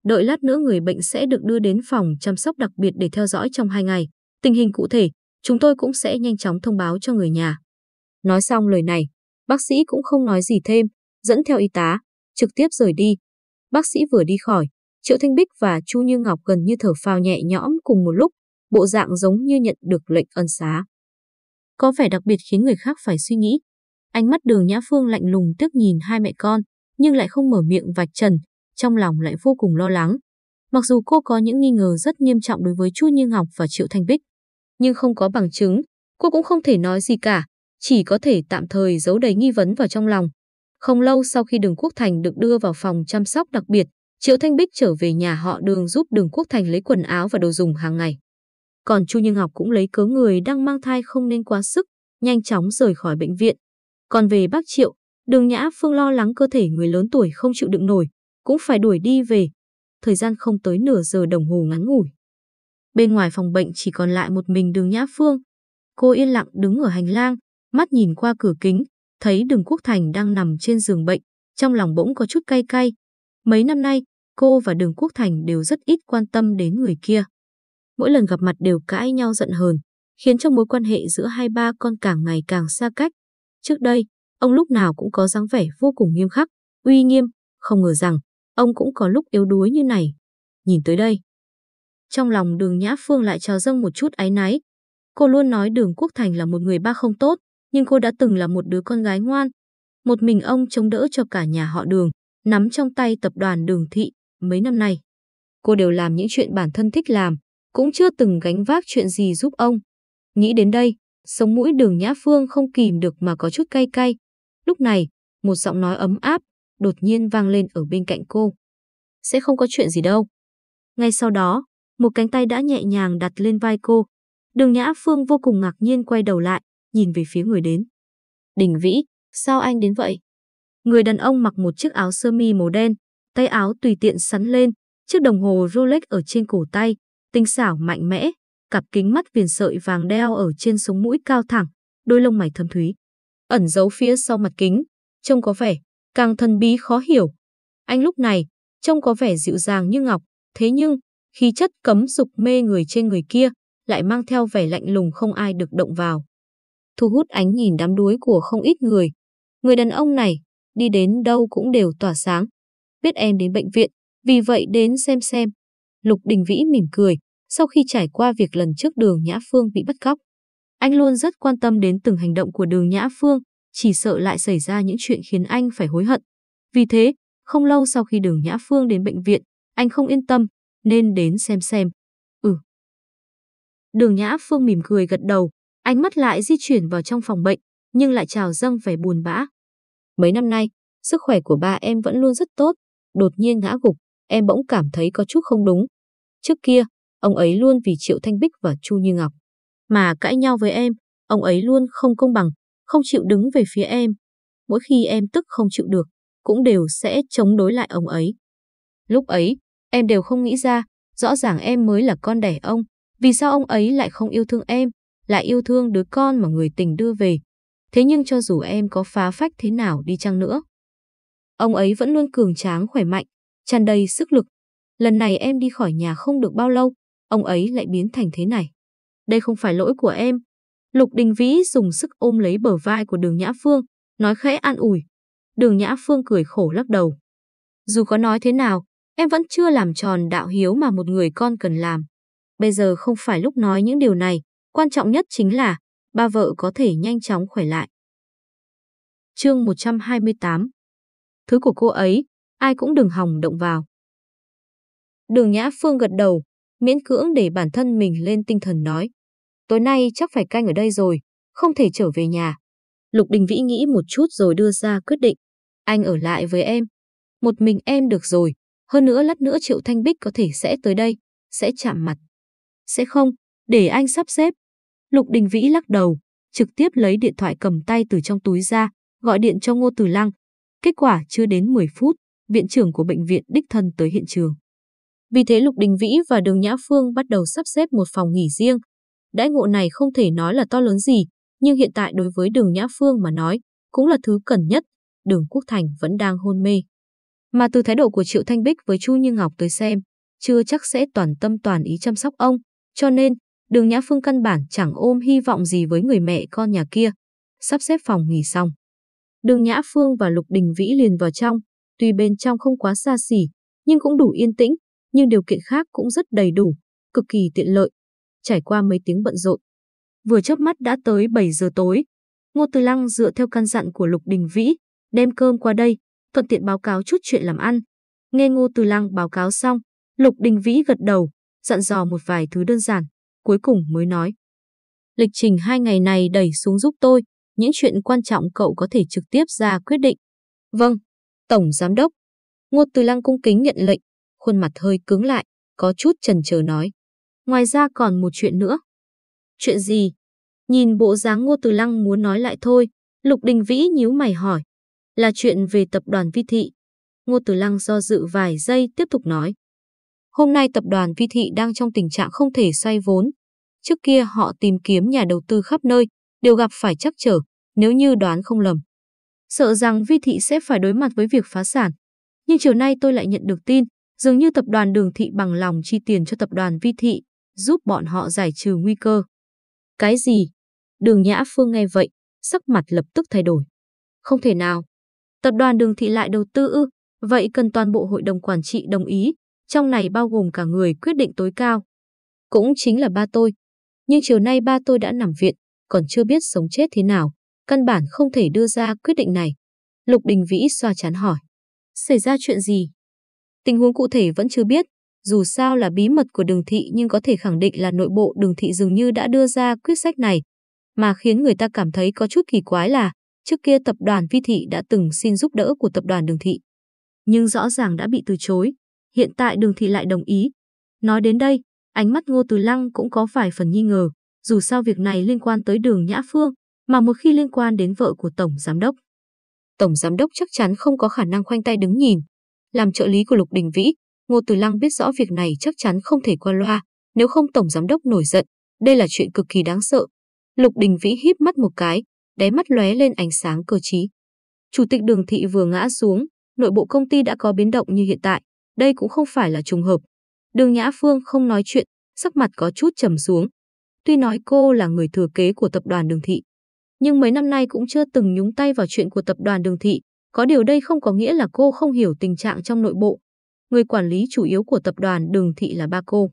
đợi lát nữa người bệnh sẽ được đưa đến phòng chăm sóc đặc biệt để theo dõi trong 2 ngày. Tình hình cụ thể, chúng tôi cũng sẽ nhanh chóng thông báo cho người nhà. Nói xong lời này, bác sĩ cũng không nói gì thêm, dẫn theo y tá, trực tiếp rời đi. Bác sĩ vừa đi khỏi, Triệu Thanh Bích và Chu Như Ngọc gần như thở phào nhẹ nhõm cùng một lúc, bộ dạng giống như nhận được lệnh ân xá. Có vẻ đặc biệt khiến người khác phải suy nghĩ. Ánh mắt đường Nhã Phương lạnh lùng tức nhìn hai mẹ con, nhưng lại không mở miệng vạch trần, trong lòng lại vô cùng lo lắng. Mặc dù cô có những nghi ngờ rất nghiêm trọng đối với Chu Như Ngọc và Triệu Thanh Bích, nhưng không có bằng chứng, cô cũng không thể nói gì cả, chỉ có thể tạm thời giấu đầy nghi vấn vào trong lòng. Không lâu sau khi Đường Quốc Thành được đưa vào phòng chăm sóc đặc biệt, Triệu Thanh Bích trở về nhà họ Đường giúp Đường Quốc Thành lấy quần áo và đồ dùng hàng ngày. Còn Chu Như Ngọc cũng lấy cớ người đang mang thai không nên quá sức, nhanh chóng rời khỏi bệnh viện. Còn về bác Triệu, Đường Nhã Phương lo lắng cơ thể người lớn tuổi không chịu đựng nổi, cũng phải đuổi đi về. Thời gian không tới nửa giờ đồng hồ ngắn ngủi. Bên ngoài phòng bệnh chỉ còn lại một mình Đường Nhã Phương. Cô yên lặng đứng ở hành lang, mắt nhìn qua cửa kính, thấy Đường Quốc Thành đang nằm trên giường bệnh, trong lòng bỗng có chút cay cay. Mấy năm nay, cô và Đường Quốc Thành đều rất ít quan tâm đến người kia. Mỗi lần gặp mặt đều cãi nhau giận hờn, khiến cho mối quan hệ giữa hai ba con càng ngày càng xa cách. Trước đây, ông lúc nào cũng có dáng vẻ vô cùng nghiêm khắc, uy nghiêm, không ngờ rằng ông cũng có lúc yếu đuối như này. Nhìn tới đây, trong lòng đường Nhã Phương lại trào dâng một chút áy náy. Cô luôn nói đường Quốc Thành là một người ba không tốt, nhưng cô đã từng là một đứa con gái ngoan. Một mình ông chống đỡ cho cả nhà họ đường, nắm trong tay tập đoàn đường thị mấy năm nay. Cô đều làm những chuyện bản thân thích làm, cũng chưa từng gánh vác chuyện gì giúp ông. Nghĩ đến đây, sống mũi đường Nhã Phương không kìm được mà có chút cay cay. Lúc này, một giọng nói ấm áp, đột nhiên vang lên ở bên cạnh cô. Sẽ không có chuyện gì đâu. Ngay sau đó, một cánh tay đã nhẹ nhàng đặt lên vai cô. Đường Nhã Phương vô cùng ngạc nhiên quay đầu lại, nhìn về phía người đến. Đình Vĩ, sao anh đến vậy? Người đàn ông mặc một chiếc áo sơ mi màu đen, tay áo tùy tiện sắn lên, chiếc đồng hồ Rolex ở trên cổ tay, tinh xảo mạnh mẽ, cặp kính mắt viền sợi vàng đeo ở trên sống mũi cao thẳng, đôi lông mày thâm thúy. Ẩn giấu phía sau mặt kính, trông có vẻ càng thần bí khó hiểu. Anh lúc này, trông có vẻ dịu dàng như ngọc, thế nhưng, khí chất cấm dục mê người trên người kia, lại mang theo vẻ lạnh lùng không ai được động vào. Thu hút ánh nhìn đám đuối của không ít người. Người đàn ông này, đi đến đâu cũng đều tỏa sáng. Biết em đến bệnh viện, vì vậy đến xem xem. Lục Đình Vĩ mỉm cười, sau khi trải qua việc lần trước đường Nhã Phương bị bắt cóc. Anh luôn rất quan tâm đến từng hành động của đường Nhã Phương, chỉ sợ lại xảy ra những chuyện khiến anh phải hối hận. Vì thế, không lâu sau khi đường Nhã Phương đến bệnh viện, anh không yên tâm, nên đến xem xem. Ừ. Đường Nhã Phương mỉm cười gật đầu, ánh mắt lại di chuyển vào trong phòng bệnh, nhưng lại trào dâng vẻ buồn bã. Mấy năm nay, sức khỏe của ba em vẫn luôn rất tốt, đột nhiên ngã gục, em bỗng cảm thấy có chút không đúng. Trước kia, ông ấy luôn vì Triệu Thanh Bích và Chu Như Ngọc. Mà cãi nhau với em, ông ấy luôn không công bằng, không chịu đứng về phía em. Mỗi khi em tức không chịu được, cũng đều sẽ chống đối lại ông ấy. Lúc ấy, em đều không nghĩ ra, rõ ràng em mới là con đẻ ông, vì sao ông ấy lại không yêu thương em, lại yêu thương đứa con mà người tình đưa về. Thế nhưng cho dù em có phá phách thế nào đi chăng nữa, ông ấy vẫn luôn cường tráng khỏe mạnh, tràn đầy sức lực. Lần này em đi khỏi nhà không được bao lâu, ông ấy lại biến thành thế này. Đây không phải lỗi của em. Lục Đình Vĩ dùng sức ôm lấy bờ vai của đường Nhã Phương, nói khẽ an ủi. Đường Nhã Phương cười khổ lắc đầu. Dù có nói thế nào, em vẫn chưa làm tròn đạo hiếu mà một người con cần làm. Bây giờ không phải lúc nói những điều này, quan trọng nhất chính là ba vợ có thể nhanh chóng khỏe lại. Chương 128 Thứ của cô ấy, ai cũng đừng hòng động vào. Đường Nhã Phương gật đầu, miễn cưỡng để bản thân mình lên tinh thần nói. Tối nay chắc phải canh ở đây rồi, không thể trở về nhà. Lục Đình Vĩ nghĩ một chút rồi đưa ra quyết định. Anh ở lại với em. Một mình em được rồi. Hơn nữa lát nữa Triệu Thanh Bích có thể sẽ tới đây, sẽ chạm mặt. Sẽ không, để anh sắp xếp. Lục Đình Vĩ lắc đầu, trực tiếp lấy điện thoại cầm tay từ trong túi ra, gọi điện cho Ngô Tử Lăng. Kết quả chưa đến 10 phút, viện trưởng của bệnh viện đích thân tới hiện trường. Vì thế Lục Đình Vĩ và Đường Nhã Phương bắt đầu sắp xếp một phòng nghỉ riêng. Đãi ngộ này không thể nói là to lớn gì, nhưng hiện tại đối với Đường Nhã Phương mà nói, cũng là thứ cần nhất. Đường Quốc Thành vẫn đang hôn mê. Mà từ thái độ của Triệu Thanh Bích với Chu Như Ngọc tới xem, chưa chắc sẽ toàn tâm toàn ý chăm sóc ông, cho nên Đường Nhã Phương căn bản chẳng ôm hy vọng gì với người mẹ con nhà kia. Sắp xếp phòng nghỉ xong. Đường Nhã Phương và Lục Đình Vĩ liền vào trong, tuy bên trong không quá xa xỉ, nhưng cũng đủ yên tĩnh, nhưng điều kiện khác cũng rất đầy đủ, cực kỳ tiện lợi. Trải qua mấy tiếng bận rộn, vừa chớp mắt đã tới 7 giờ tối. Ngô Từ Lăng dựa theo căn dặn của Lục Đình Vĩ, đem cơm qua đây, thuận tiện báo cáo chút chuyện làm ăn. Nghe Ngô Từ Lăng báo cáo xong, Lục Đình Vĩ gật đầu, dặn dò một vài thứ đơn giản, cuối cùng mới nói. Lịch trình hai ngày này đẩy xuống giúp tôi, những chuyện quan trọng cậu có thể trực tiếp ra quyết định. Vâng, Tổng Giám Đốc. Ngô Từ Lăng cung kính nhận lệnh, khuôn mặt hơi cứng lại, có chút chần chờ nói. Ngoài ra còn một chuyện nữa. Chuyện gì? Nhìn bộ dáng Ngô Từ Lăng muốn nói lại thôi, Lục Đình Vĩ nhíu mày hỏi. Là chuyện về tập đoàn Vi Thị. Ngô Từ Lăng do dự vài giây tiếp tục nói. Hôm nay tập đoàn Vi Thị đang trong tình trạng không thể xoay vốn. Trước kia họ tìm kiếm nhà đầu tư khắp nơi, đều gặp phải chắc trở, nếu như đoán không lầm. Sợ rằng Vi Thị sẽ phải đối mặt với việc phá sản. Nhưng chiều nay tôi lại nhận được tin, dường như tập đoàn Đường Thị bằng lòng chi tiền cho tập đoàn Vi Thị, giúp bọn họ giải trừ nguy cơ. Cái gì? Đường Nhã Phương nghe vậy, sắc mặt lập tức thay đổi. Không thể nào. Tập đoàn Đường Thị lại đầu tư ư, vậy cần toàn bộ hội đồng quản trị đồng ý, trong này bao gồm cả người quyết định tối cao. Cũng chính là ba tôi. Nhưng chiều nay ba tôi đã nằm viện, còn chưa biết sống chết thế nào, căn bản không thể đưa ra quyết định này. Lục Đình Vĩ xoa chán hỏi. Xảy ra chuyện gì? Tình huống cụ thể vẫn chưa biết, dù sao là bí mật của đường thị nhưng có thể khẳng định là nội bộ đường thị dường như đã đưa ra quyết sách này, mà khiến người ta cảm thấy có chút kỳ quái là trước kia tập đoàn Vi Thị đã từng xin giúp đỡ của tập đoàn Đường Thị. Nhưng rõ ràng đã bị từ chối, hiện tại Đường Thị lại đồng ý. Nói đến đây, ánh mắt Ngô Từ Lăng cũng có vài phần nghi ngờ, dù sao việc này liên quan tới đường Nhã Phương, mà một khi liên quan đến vợ của Tổng Giám Đốc. Tổng Giám Đốc chắc chắn không có khả năng khoanh tay đứng nhìn. Làm trợ lý của Lục Đình Vĩ, Ngô Từ Lăng biết rõ việc này chắc chắn không thể qua loa, nếu không Tổng Giám Đốc nổi giận, đây là chuyện cực kỳ đáng sợ. Lục Đình Vĩ híp mắt một cái, đáy mắt lóe lên ánh sáng cơ trí. Chủ tịch đường thị vừa ngã xuống, nội bộ công ty đã có biến động như hiện tại, đây cũng không phải là trùng hợp. Đường Nhã Phương không nói chuyện, sắc mặt có chút trầm xuống. Tuy nói cô là người thừa kế của tập đoàn đường thị, nhưng mấy năm nay cũng chưa từng nhúng tay vào chuyện của tập đoàn đường thị, có điều đây không có nghĩa là cô không hiểu tình trạng trong nội bộ. Người quản lý chủ yếu của tập đoàn đường thị là ba cô.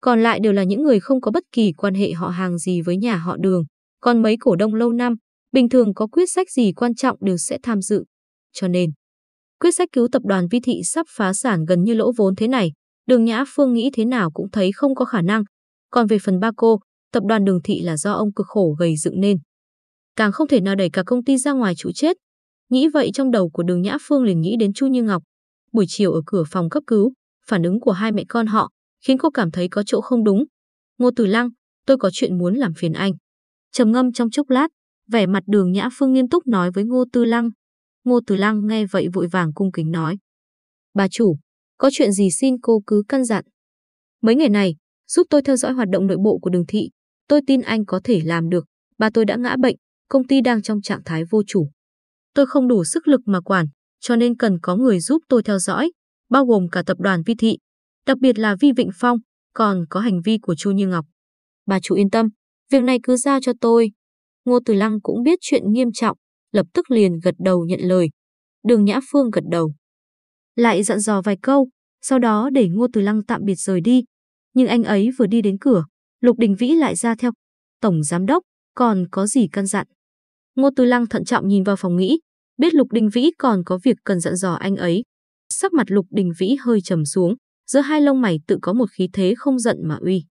Còn lại đều là những người không có bất kỳ quan hệ họ hàng gì với nhà họ đường. Còn mấy cổ đông lâu năm, bình thường có quyết sách gì quan trọng đều sẽ tham dự. Cho nên, quyết sách cứu tập đoàn vi thị sắp phá sản gần như lỗ vốn thế này, đường Nhã Phương nghĩ thế nào cũng thấy không có khả năng. Còn về phần ba cô, tập đoàn đường thị là do ông cực khổ gầy dựng nên. Càng không thể nào đẩy cả công ty ra ngoài trụ chết. Nghĩ vậy trong đầu của đường Nhã Phương liền nghĩ đến Chu Như Ngọc. Buổi chiều ở cửa phòng cấp cứu, phản ứng của hai mẹ con họ khiến cô cảm thấy có chỗ không đúng. Ngô Tử Lăng, tôi có chuyện muốn làm phiền anh. Trầm ngâm trong chốc lát, vẻ mặt đường Nhã Phương nghiêm túc nói với Ngô Tư Lăng. Ngô Tử Lăng nghe vậy vội vàng cung kính nói. Bà chủ, có chuyện gì xin cô cứ căn dặn. Mấy ngày này, giúp tôi theo dõi hoạt động nội bộ của đường thị. Tôi tin anh có thể làm được. Bà tôi đã ngã bệnh, công ty đang trong trạng thái vô chủ. Tôi không đủ sức lực mà quản, cho nên cần có người giúp tôi theo dõi, bao gồm cả tập đoàn Vi Thị, đặc biệt là Vi Vịnh Phong, còn có hành vi của Chu Như Ngọc. Bà chủ yên tâm, việc này cứ giao cho tôi. Ngô Tử Lăng cũng biết chuyện nghiêm trọng, lập tức liền gật đầu nhận lời. Đường Nhã Phương gật đầu. Lại dặn dò vài câu, sau đó để Ngô Tử Lăng tạm biệt rời đi. Nhưng anh ấy vừa đi đến cửa, Lục Đình Vĩ lại ra theo. Tổng Giám Đốc, còn có gì căn dặn? Ngô Từ Lăng thận trọng nhìn vào phòng nghĩ, biết Lục Đình Vĩ còn có việc cần dặn dò anh ấy. Sắc mặt Lục Đình Vĩ hơi trầm xuống, giữa hai lông mày tự có một khí thế không giận mà uy.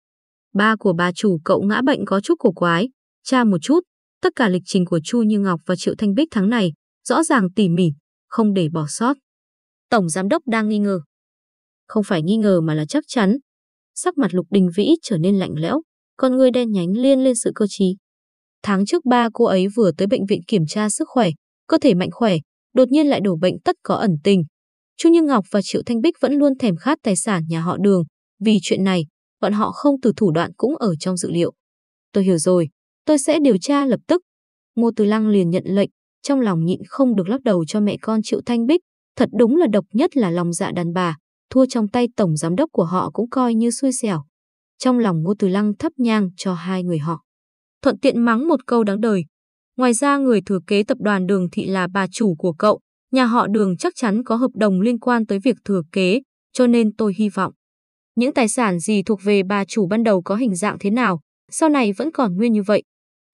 Ba của bà chủ cậu ngã bệnh có chút cổ quái, tra một chút, tất cả lịch trình của Chu Như Ngọc và Triệu Thanh Bích tháng này, rõ ràng tỉ mỉ, không để bỏ sót. Tổng giám đốc đang nghi ngờ. Không phải nghi ngờ mà là chắc chắn. Sắc mặt Lục Đình Vĩ trở nên lạnh lẽo, con người đen nhánh liên lên sự cơ trí. Tháng trước ba cô ấy vừa tới bệnh viện kiểm tra sức khỏe, cơ thể mạnh khỏe, đột nhiên lại đổ bệnh tất có ẩn tình. Chu Như Ngọc và Triệu Thanh Bích vẫn luôn thèm khát tài sản nhà họ đường, vì chuyện này, bọn họ không từ thủ đoạn cũng ở trong dự liệu. Tôi hiểu rồi, tôi sẽ điều tra lập tức. Ngô Từ Lăng liền nhận lệnh, trong lòng nhịn không được lắc đầu cho mẹ con Triệu Thanh Bích, Thật đúng là độc nhất là lòng dạ đàn bà, thua trong tay tổng giám đốc của họ cũng coi như xui xẻo. Trong lòng Ngô Từ Lăng thấp nhang cho hai người họ. Thuận tiện mắng một câu đáng đời. Ngoài ra người thừa kế tập đoàn Đường Thị là bà chủ của cậu, nhà họ Đường chắc chắn có hợp đồng liên quan tới việc thừa kế, cho nên tôi hy vọng. Những tài sản gì thuộc về bà chủ ban đầu có hình dạng thế nào, sau này vẫn còn nguyên như vậy.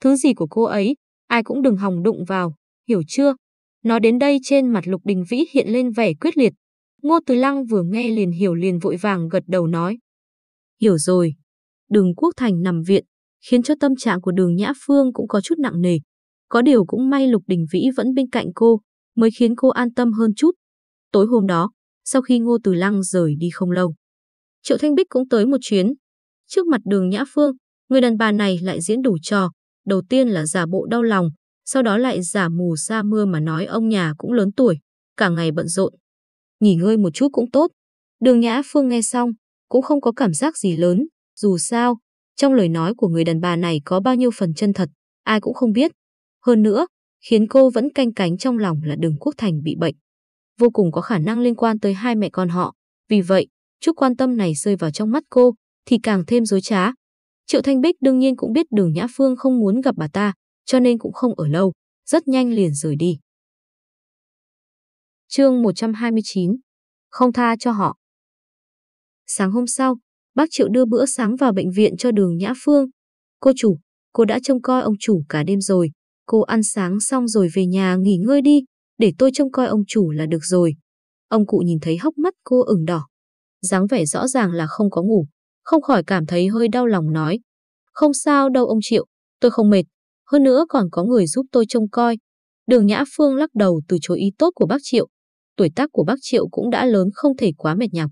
Thứ gì của cô ấy, ai cũng đừng hòng đụng vào, hiểu chưa? Nói đến đây trên mặt Lục Đình Vĩ hiện lên vẻ quyết liệt. Ngô Từ Lăng vừa nghe liền hiểu liền vội vàng gật đầu nói. Hiểu rồi. Đường Quốc Thành nằm viện, khiến cho tâm trạng của đường Nhã Phương cũng có chút nặng nề. Có điều cũng may Lục Đình Vĩ vẫn bên cạnh cô, mới khiến cô an tâm hơn chút. Tối hôm đó, sau khi Ngô Từ Lăng rời đi không lâu, Triệu Thanh Bích cũng tới một chuyến. Trước mặt đường Nhã Phương, người đàn bà này lại diễn đủ trò. Đầu tiên là giả bộ đau lòng, sau đó lại giả mù sa mưa mà nói ông nhà cũng lớn tuổi, cả ngày bận rộn. Nghỉ ngơi một chút cũng tốt. Đường Nhã Phương nghe xong, cũng không có cảm giác gì lớn, dù sao, trong lời nói của người đàn bà này có bao nhiêu phần chân thật, ai cũng không biết. Hơn nữa, khiến cô vẫn canh cánh trong lòng là đường Quốc Thành bị bệnh. Vô cùng có khả năng liên quan tới hai mẹ con họ. Vì vậy, chút quan tâm này rơi vào trong mắt cô, thì càng thêm dối trá. Triệu Thanh Bích đương nhiên cũng biết đường Nhã Phương không muốn gặp bà ta, cho nên cũng không ở lâu, rất nhanh liền rời đi. chương 129 Không tha cho họ Sáng hôm sau, bác Triệu đưa bữa sáng vào bệnh viện cho đường Nhã Phương. Cô chủ, cô đã trông coi ông chủ cả đêm rồi. Cô ăn sáng xong rồi về nhà nghỉ ngơi đi, để tôi trông coi ông chủ là được rồi. Ông cụ nhìn thấy hốc mắt cô ửng đỏ. dáng vẻ rõ ràng là không có ngủ, không khỏi cảm thấy hơi đau lòng nói. Không sao đâu ông Triệu, tôi không mệt, hơn nữa còn có người giúp tôi trông coi. Đường Nhã Phương lắc đầu từ chối ý tốt của bác Triệu. Tuổi tác của bác Triệu cũng đã lớn không thể quá mệt nhọc.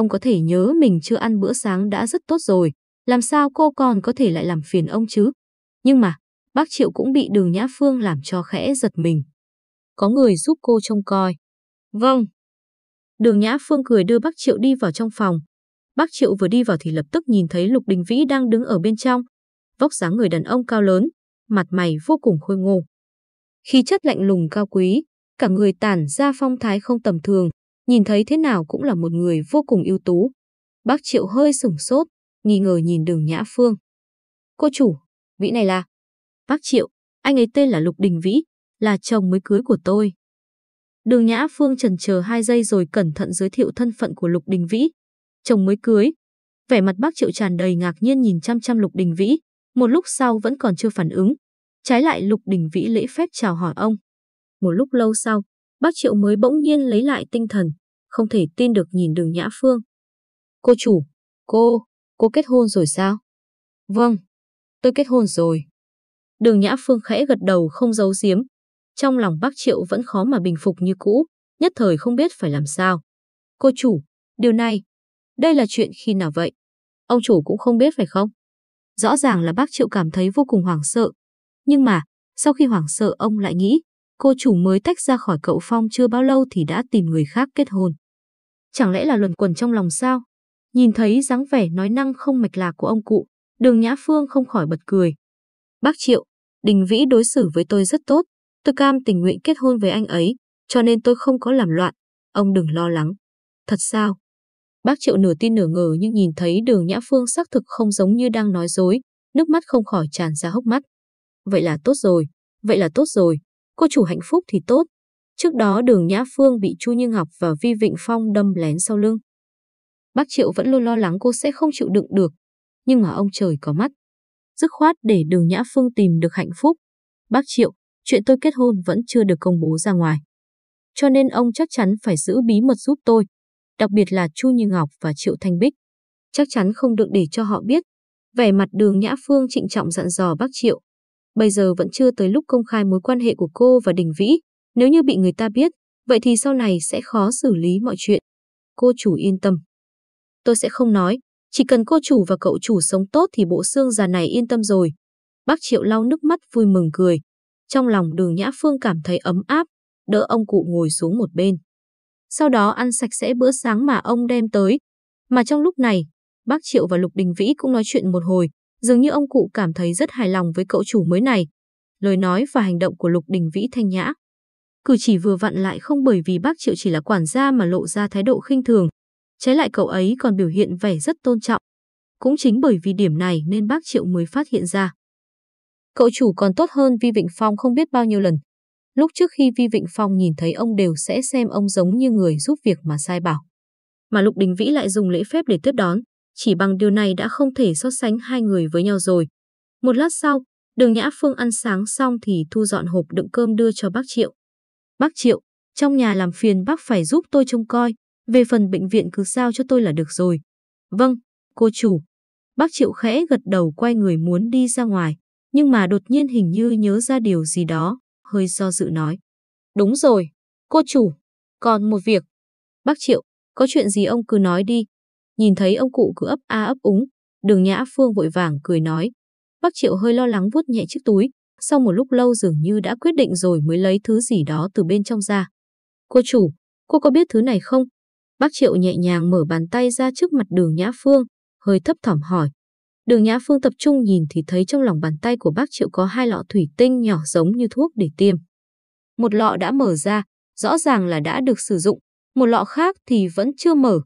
Ông có thể nhớ mình chưa ăn bữa sáng đã rất tốt rồi, làm sao cô còn có thể lại làm phiền ông chứ? Nhưng mà, bác Triệu cũng bị đường Nhã Phương làm cho khẽ giật mình. Có người giúp cô trông coi. Vâng. Đường Nhã Phương cười đưa bác Triệu đi vào trong phòng. Bác Triệu vừa đi vào thì lập tức nhìn thấy Lục Đình Vĩ đang đứng ở bên trong. Vóc dáng người đàn ông cao lớn, mặt mày vô cùng khôi ngô. Khí chất lạnh lùng cao quý, cả người tản ra phong thái không tầm thường, nhìn thấy thế nào cũng là một người vô cùng ưu tú. Bác Triệu hơi sửng sốt, nghi ngờ nhìn đường Nhã Phương. Cô chủ, vị này là... Bác Triệu, anh ấy tên là Lục Đình Vĩ, là chồng mới cưới của tôi. Đường Nhã Phương trần chờ hai giây rồi cẩn thận giới thiệu thân phận của Lục Đình Vĩ. Chồng mới cưới. Vẻ mặt bác Triệu tràn đầy ngạc nhiên nhìn chăm chăm Lục Đình Vĩ, một lúc sau vẫn còn chưa phản ứng. Trái lại Lục Đình Vĩ lễ phép chào hỏi ông. Một lúc lâu sau, bác Triệu mới bỗng nhiên lấy lại tinh thần, không thể tin được nhìn đường Nhã Phương. Cô chủ, cô, cô kết hôn rồi sao? Vâng, tôi kết hôn rồi. Đường Nhã Phương khẽ gật đầu không giấu giếm. Trong lòng bác Triệu vẫn khó mà bình phục như cũ, nhất thời không biết phải làm sao. Cô chủ, điều này, đây là chuyện khi nào vậy? Ông chủ cũng không biết phải không? Rõ ràng là bác Triệu cảm thấy vô cùng hoảng sợ. Nhưng mà, sau khi hoảng sợ ông lại nghĩ, cô chủ mới tách ra khỏi cậu Phong chưa bao lâu thì đã tìm người khác kết hôn. Chẳng lẽ là luẩn quẩn trong lòng sao? Nhìn thấy dáng vẻ nói năng không mạch lạc của ông cụ, đường Nhã Phương không khỏi bật cười. Bác Triệu, Đình Vĩ đối xử với tôi rất tốt, tôi cam tình nguyện kết hôn với anh ấy, cho nên tôi không có làm loạn, ông đừng lo lắng. Thật sao? Bác Triệu nửa tin nửa ngờ nhưng nhìn thấy đường Nhã Phương xác thực không giống như đang nói dối, nước mắt không khỏi tràn ra hốc mắt. Vậy là tốt rồi, vậy là tốt rồi, cô chủ hạnh phúc thì tốt. Trước đó đường Nhã Phương bị Chu Như Ngọc và Vi Vịnh Phong đâm lén sau lưng. Bác Triệu vẫn luôn lo lắng cô sẽ không chịu đựng được, nhưng mà ông trời có mắt. Dứt khoát để đường Nhã Phương tìm được hạnh phúc. Bác Triệu, chuyện tôi kết hôn vẫn chưa được công bố ra ngoài. Cho nên ông chắc chắn phải giữ bí mật giúp tôi, đặc biệt là Chu Như Ngọc và Triệu Thanh Bích. Chắc chắn không được để cho họ biết. Vẻ mặt đường Nhã Phương trịnh trọng dặn dò bác Triệu. Bây giờ vẫn chưa tới lúc công khai mối quan hệ của cô và Đình Vĩ. Nếu như bị người ta biết, vậy thì sau này sẽ khó xử lý mọi chuyện. Cô chủ yên tâm. Tôi sẽ không nói, chỉ cần cô chủ và cậu chủ sống tốt thì bộ xương già này yên tâm rồi. Bác Triệu lau nước mắt vui mừng cười. Trong lòng đường Nhã Phương cảm thấy ấm áp, đỡ ông cụ ngồi xuống một bên. Sau đó ăn sạch sẽ bữa sáng mà ông đem tới. Mà trong lúc này, bác Triệu và Lục Đình Vĩ cũng nói chuyện một hồi, dường như ông cụ cảm thấy rất hài lòng với cậu chủ mới này. Lời nói và hành động của Lục Đình Vĩ thanh nhã cử chỉ vừa vặn lại không bởi vì bác Triệu chỉ là quản gia mà lộ ra thái độ khinh thường. Trái lại cậu ấy còn biểu hiện vẻ rất tôn trọng. Cũng chính bởi vì điểm này nên bác Triệu mới phát hiện ra. Cậu chủ còn tốt hơn Vi Vịnh Phong không biết bao nhiêu lần. Lúc trước khi Vi Vịnh Phong nhìn thấy ông đều sẽ xem ông giống như người giúp việc mà sai bảo. Mà Lục Đình Vĩ lại dùng lễ phép để tiếp đón. Chỉ bằng điều này đã không thể so sánh hai người với nhau rồi. Một lát sau, đường Nhã Phương ăn sáng xong thì thu dọn hộp đựng cơm đưa cho bác Triệu. Bác Triệu, trong nhà làm phiền bác phải giúp tôi trông coi, về phần bệnh viện cứ sao cho tôi là được rồi. Vâng, cô chủ. Bác Triệu khẽ gật đầu quay người muốn đi ra ngoài, nhưng mà đột nhiên hình như nhớ ra điều gì đó, hơi do dự nói. Đúng rồi, cô chủ, còn một việc. Bác Triệu, có chuyện gì ông cứ nói đi. Nhìn thấy ông cụ cứ ấp a ấp úng, đường Nhã Phương vội vàng cười nói. Bác Triệu hơi lo lắng vuốt nhẹ chiếc túi, sau một lúc lâu dường như đã quyết định rồi mới lấy thứ gì đó từ bên trong ra. Cô chủ, cô có biết thứ này không? Bác Triệu nhẹ nhàng mở bàn tay ra trước mặt đường Nhã Phương, hơi thấp thỏm hỏi. Đường Nhã Phương tập trung nhìn thì thấy trong lòng bàn tay của bác Triệu có hai lọ thủy tinh nhỏ giống như thuốc để tiêm. Một lọ đã mở ra, rõ ràng là đã được sử dụng, một lọ khác thì vẫn chưa mở.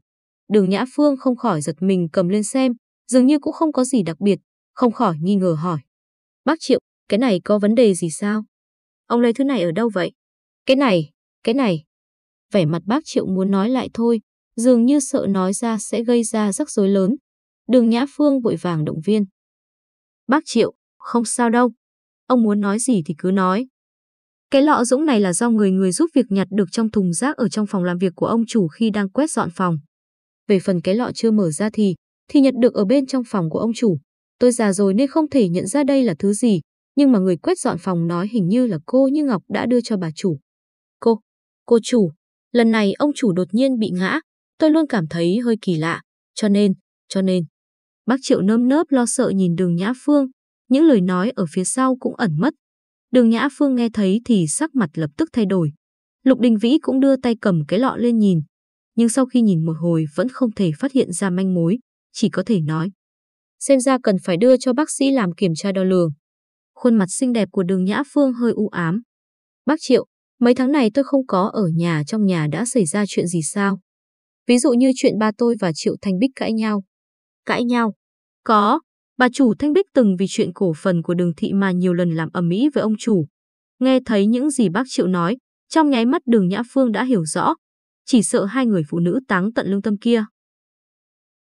Đường Nhã Phương không khỏi giật mình cầm lên xem, dường như cũng không có gì đặc biệt, không khỏi nghi ngờ hỏi. Bác Triệu, cái này có vấn đề gì sao? Ông lấy thứ này ở đâu vậy? Cái này, cái này. Vẻ mặt bác Triệu muốn nói lại thôi, dường như sợ nói ra sẽ gây ra rắc rối lớn. Đường Nhã Phương vội vàng động viên. Bác Triệu, không sao đâu. Ông muốn nói gì thì cứ nói. Cái lọ dũng này là do người người giúp việc nhặt được trong thùng rác ở trong phòng làm việc của ông chủ khi đang quét dọn phòng. Về phần cái lọ chưa mở ra thì, thì nhặt được ở bên trong phòng của ông chủ. Tôi già rồi nên không thể nhận ra đây là thứ gì, nhưng mà người quét dọn phòng nói hình như là cô Như Ngọc đã đưa cho bà chủ. Cô, cô chủ, lần này ông chủ đột nhiên bị ngã, tôi luôn cảm thấy hơi kỳ lạ, cho nên, cho nên. Bác Triệu nơm nớp lo sợ nhìn đường Nhã Phương, những lời nói ở phía sau cũng ẩn mất. Đường Nhã Phương nghe thấy thì sắc mặt lập tức thay đổi. Lục Đình Vĩ cũng đưa tay cầm cái lọ lên nhìn, nhưng sau khi nhìn một hồi vẫn không thể phát hiện ra manh mối, chỉ có thể nói. Xem ra cần phải đưa cho bác sĩ làm kiểm tra đo lường. Khuôn mặt xinh đẹp của đường Nhã Phương hơi u ám. Bác Triệu, mấy tháng này tôi không có ở nhà trong nhà đã xảy ra chuyện gì sao? Ví dụ như chuyện ba tôi và Triệu Thanh Bích cãi nhau. Cãi nhau? Có, bà chủ Thanh Bích từng vì chuyện cổ phần của đường thị mà nhiều lần làm ầm ĩ với ông chủ. Nghe thấy những gì bác Triệu nói, trong nháy mắt đường Nhã Phương đã hiểu rõ. Chỉ sợ hai người phụ nữ táng tận lương tâm kia.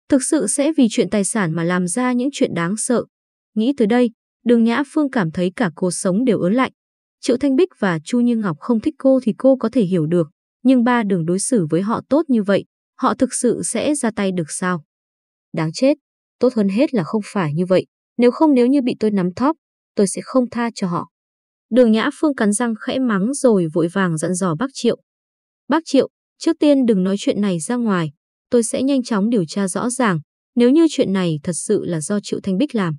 Thực sự sẽ vì chuyện tài sản mà làm ra những chuyện đáng sợ. Nghĩ tới đây, đường Nhã Phương cảm thấy cả cuộc sống đều ớn lạnh. Triệu Thanh Bích và Chu Như Ngọc không thích cô thì cô có thể hiểu được, nhưng ba đường đối xử với họ tốt như vậy, họ thực sự sẽ ra tay được sao? Đáng chết, tốt hơn hết là không phải như vậy, nếu không nếu như bị tôi nắm thóp, tôi sẽ không tha cho họ. Đường Nhã Phương cắn răng khẽ mắng rồi vội vàng dặn dò bác Triệu. Bác Triệu, trước tiên đừng nói chuyện này ra ngoài, tôi sẽ nhanh chóng điều tra rõ ràng, nếu như chuyện này thật sự là do Triệu Thanh Bích làm.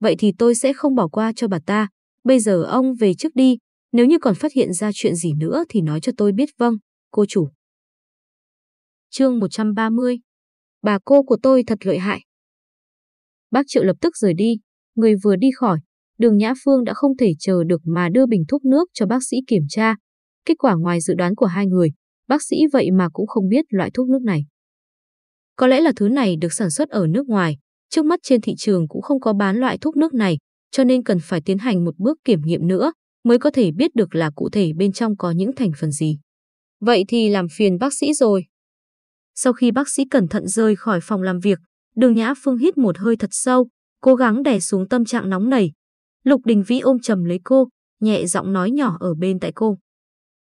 Vậy thì tôi sẽ không bỏ qua cho bà ta, bây giờ ông về trước đi, nếu như còn phát hiện ra chuyện gì nữa thì nói cho tôi biết vâng, cô chủ. Chương 130 Bà cô của tôi thật lợi hại. Bác Triệu lập tức rời đi, người vừa đi khỏi, đường Nhã Phương đã không thể chờ được mà đưa bình thuốc nước cho bác sĩ kiểm tra. Kết quả ngoài dự đoán của hai người, bác sĩ vậy mà cũng không biết loại thuốc nước này. Có lẽ là thứ này được sản xuất ở nước ngoài, trước mắt trên thị trường cũng không có bán loại thuốc nước này, cho nên cần phải tiến hành một bước kiểm nghiệm nữa mới có thể biết được là cụ thể bên trong có những thành phần gì. Vậy thì làm phiền bác sĩ rồi. Sau khi bác sĩ cẩn thận rời khỏi phòng làm việc, đường Nhã Phương hít một hơi thật sâu, cố gắng đè xuống tâm trạng nóng nảy. Lục Đình Vĩ ôm chầm lấy cô, nhẹ giọng nói nhỏ ở bên tại cô.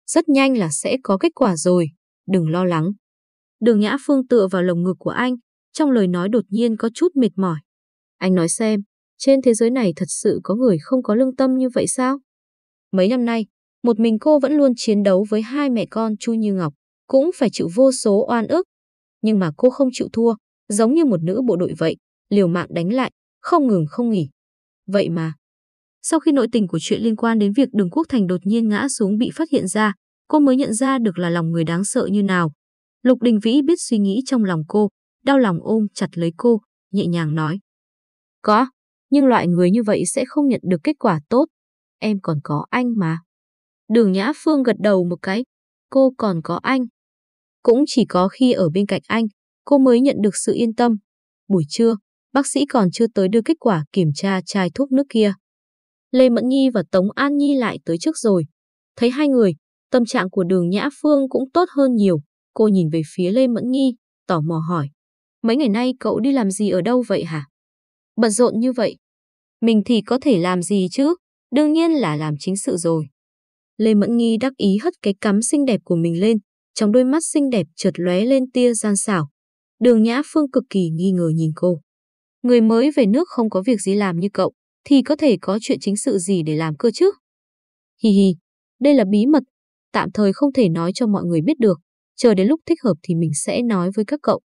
Rất nhanh là sẽ có kết quả rồi, đừng lo lắng. Đường Nhã Phương tựa vào lồng ngực của anh, trong lời nói đột nhiên có chút mệt mỏi. Anh nói xem, trên thế giới này thật sự có người không có lương tâm như vậy sao? Mấy năm nay, một mình cô vẫn luôn chiến đấu với hai mẹ con Chu Như Ngọc, cũng phải chịu vô số oan ức. Nhưng mà cô không chịu thua, giống như một nữ bộ đội vậy, liều mạng đánh lại, không ngừng không nghỉ. Vậy mà, sau khi nội tình của chuyện liên quan đến việc đường quốc thành đột nhiên ngã xuống bị phát hiện ra, cô mới nhận ra được là lòng người đáng sợ như nào. Lục Đình Vĩ biết suy nghĩ trong lòng cô, đau lòng ôm chặt lấy cô, nhẹ nhàng nói. Có, nhưng loại người như vậy sẽ không nhận được kết quả tốt. Em còn có anh mà. Đường Nhã Phương gật đầu một cái. Cô còn có anh. Cũng chỉ có khi ở bên cạnh anh, cô mới nhận được sự yên tâm. Buổi trưa, bác sĩ còn chưa tới đưa kết quả kiểm tra chai thuốc nước kia. Lê Mẫn Nhi và Tống An Nhi lại tới trước rồi. Thấy hai người, tâm trạng của đường Nhã Phương cũng tốt hơn nhiều. Cô nhìn về phía Lê Mẫn Nhi, tò mò hỏi. Mấy ngày nay cậu đi làm gì ở đâu vậy hả? Bận rộn như vậy. Mình thì có thể làm gì chứ? Đương nhiên là làm chính sự rồi. Lê Mẫn Nghi đắc ý hất cái cắm xinh đẹp của mình lên, trong đôi mắt xinh đẹp chợt lóe lên tia gian xảo. Đường Nhã Phương cực kỳ nghi ngờ nhìn cô. Người mới về nước không có việc gì làm như cậu, thì có thể có chuyện chính sự gì để làm cơ chứ? Hi hi, đây là bí mật, tạm thời không thể nói cho mọi người biết được, chờ đến lúc thích hợp thì mình sẽ nói với các cậu.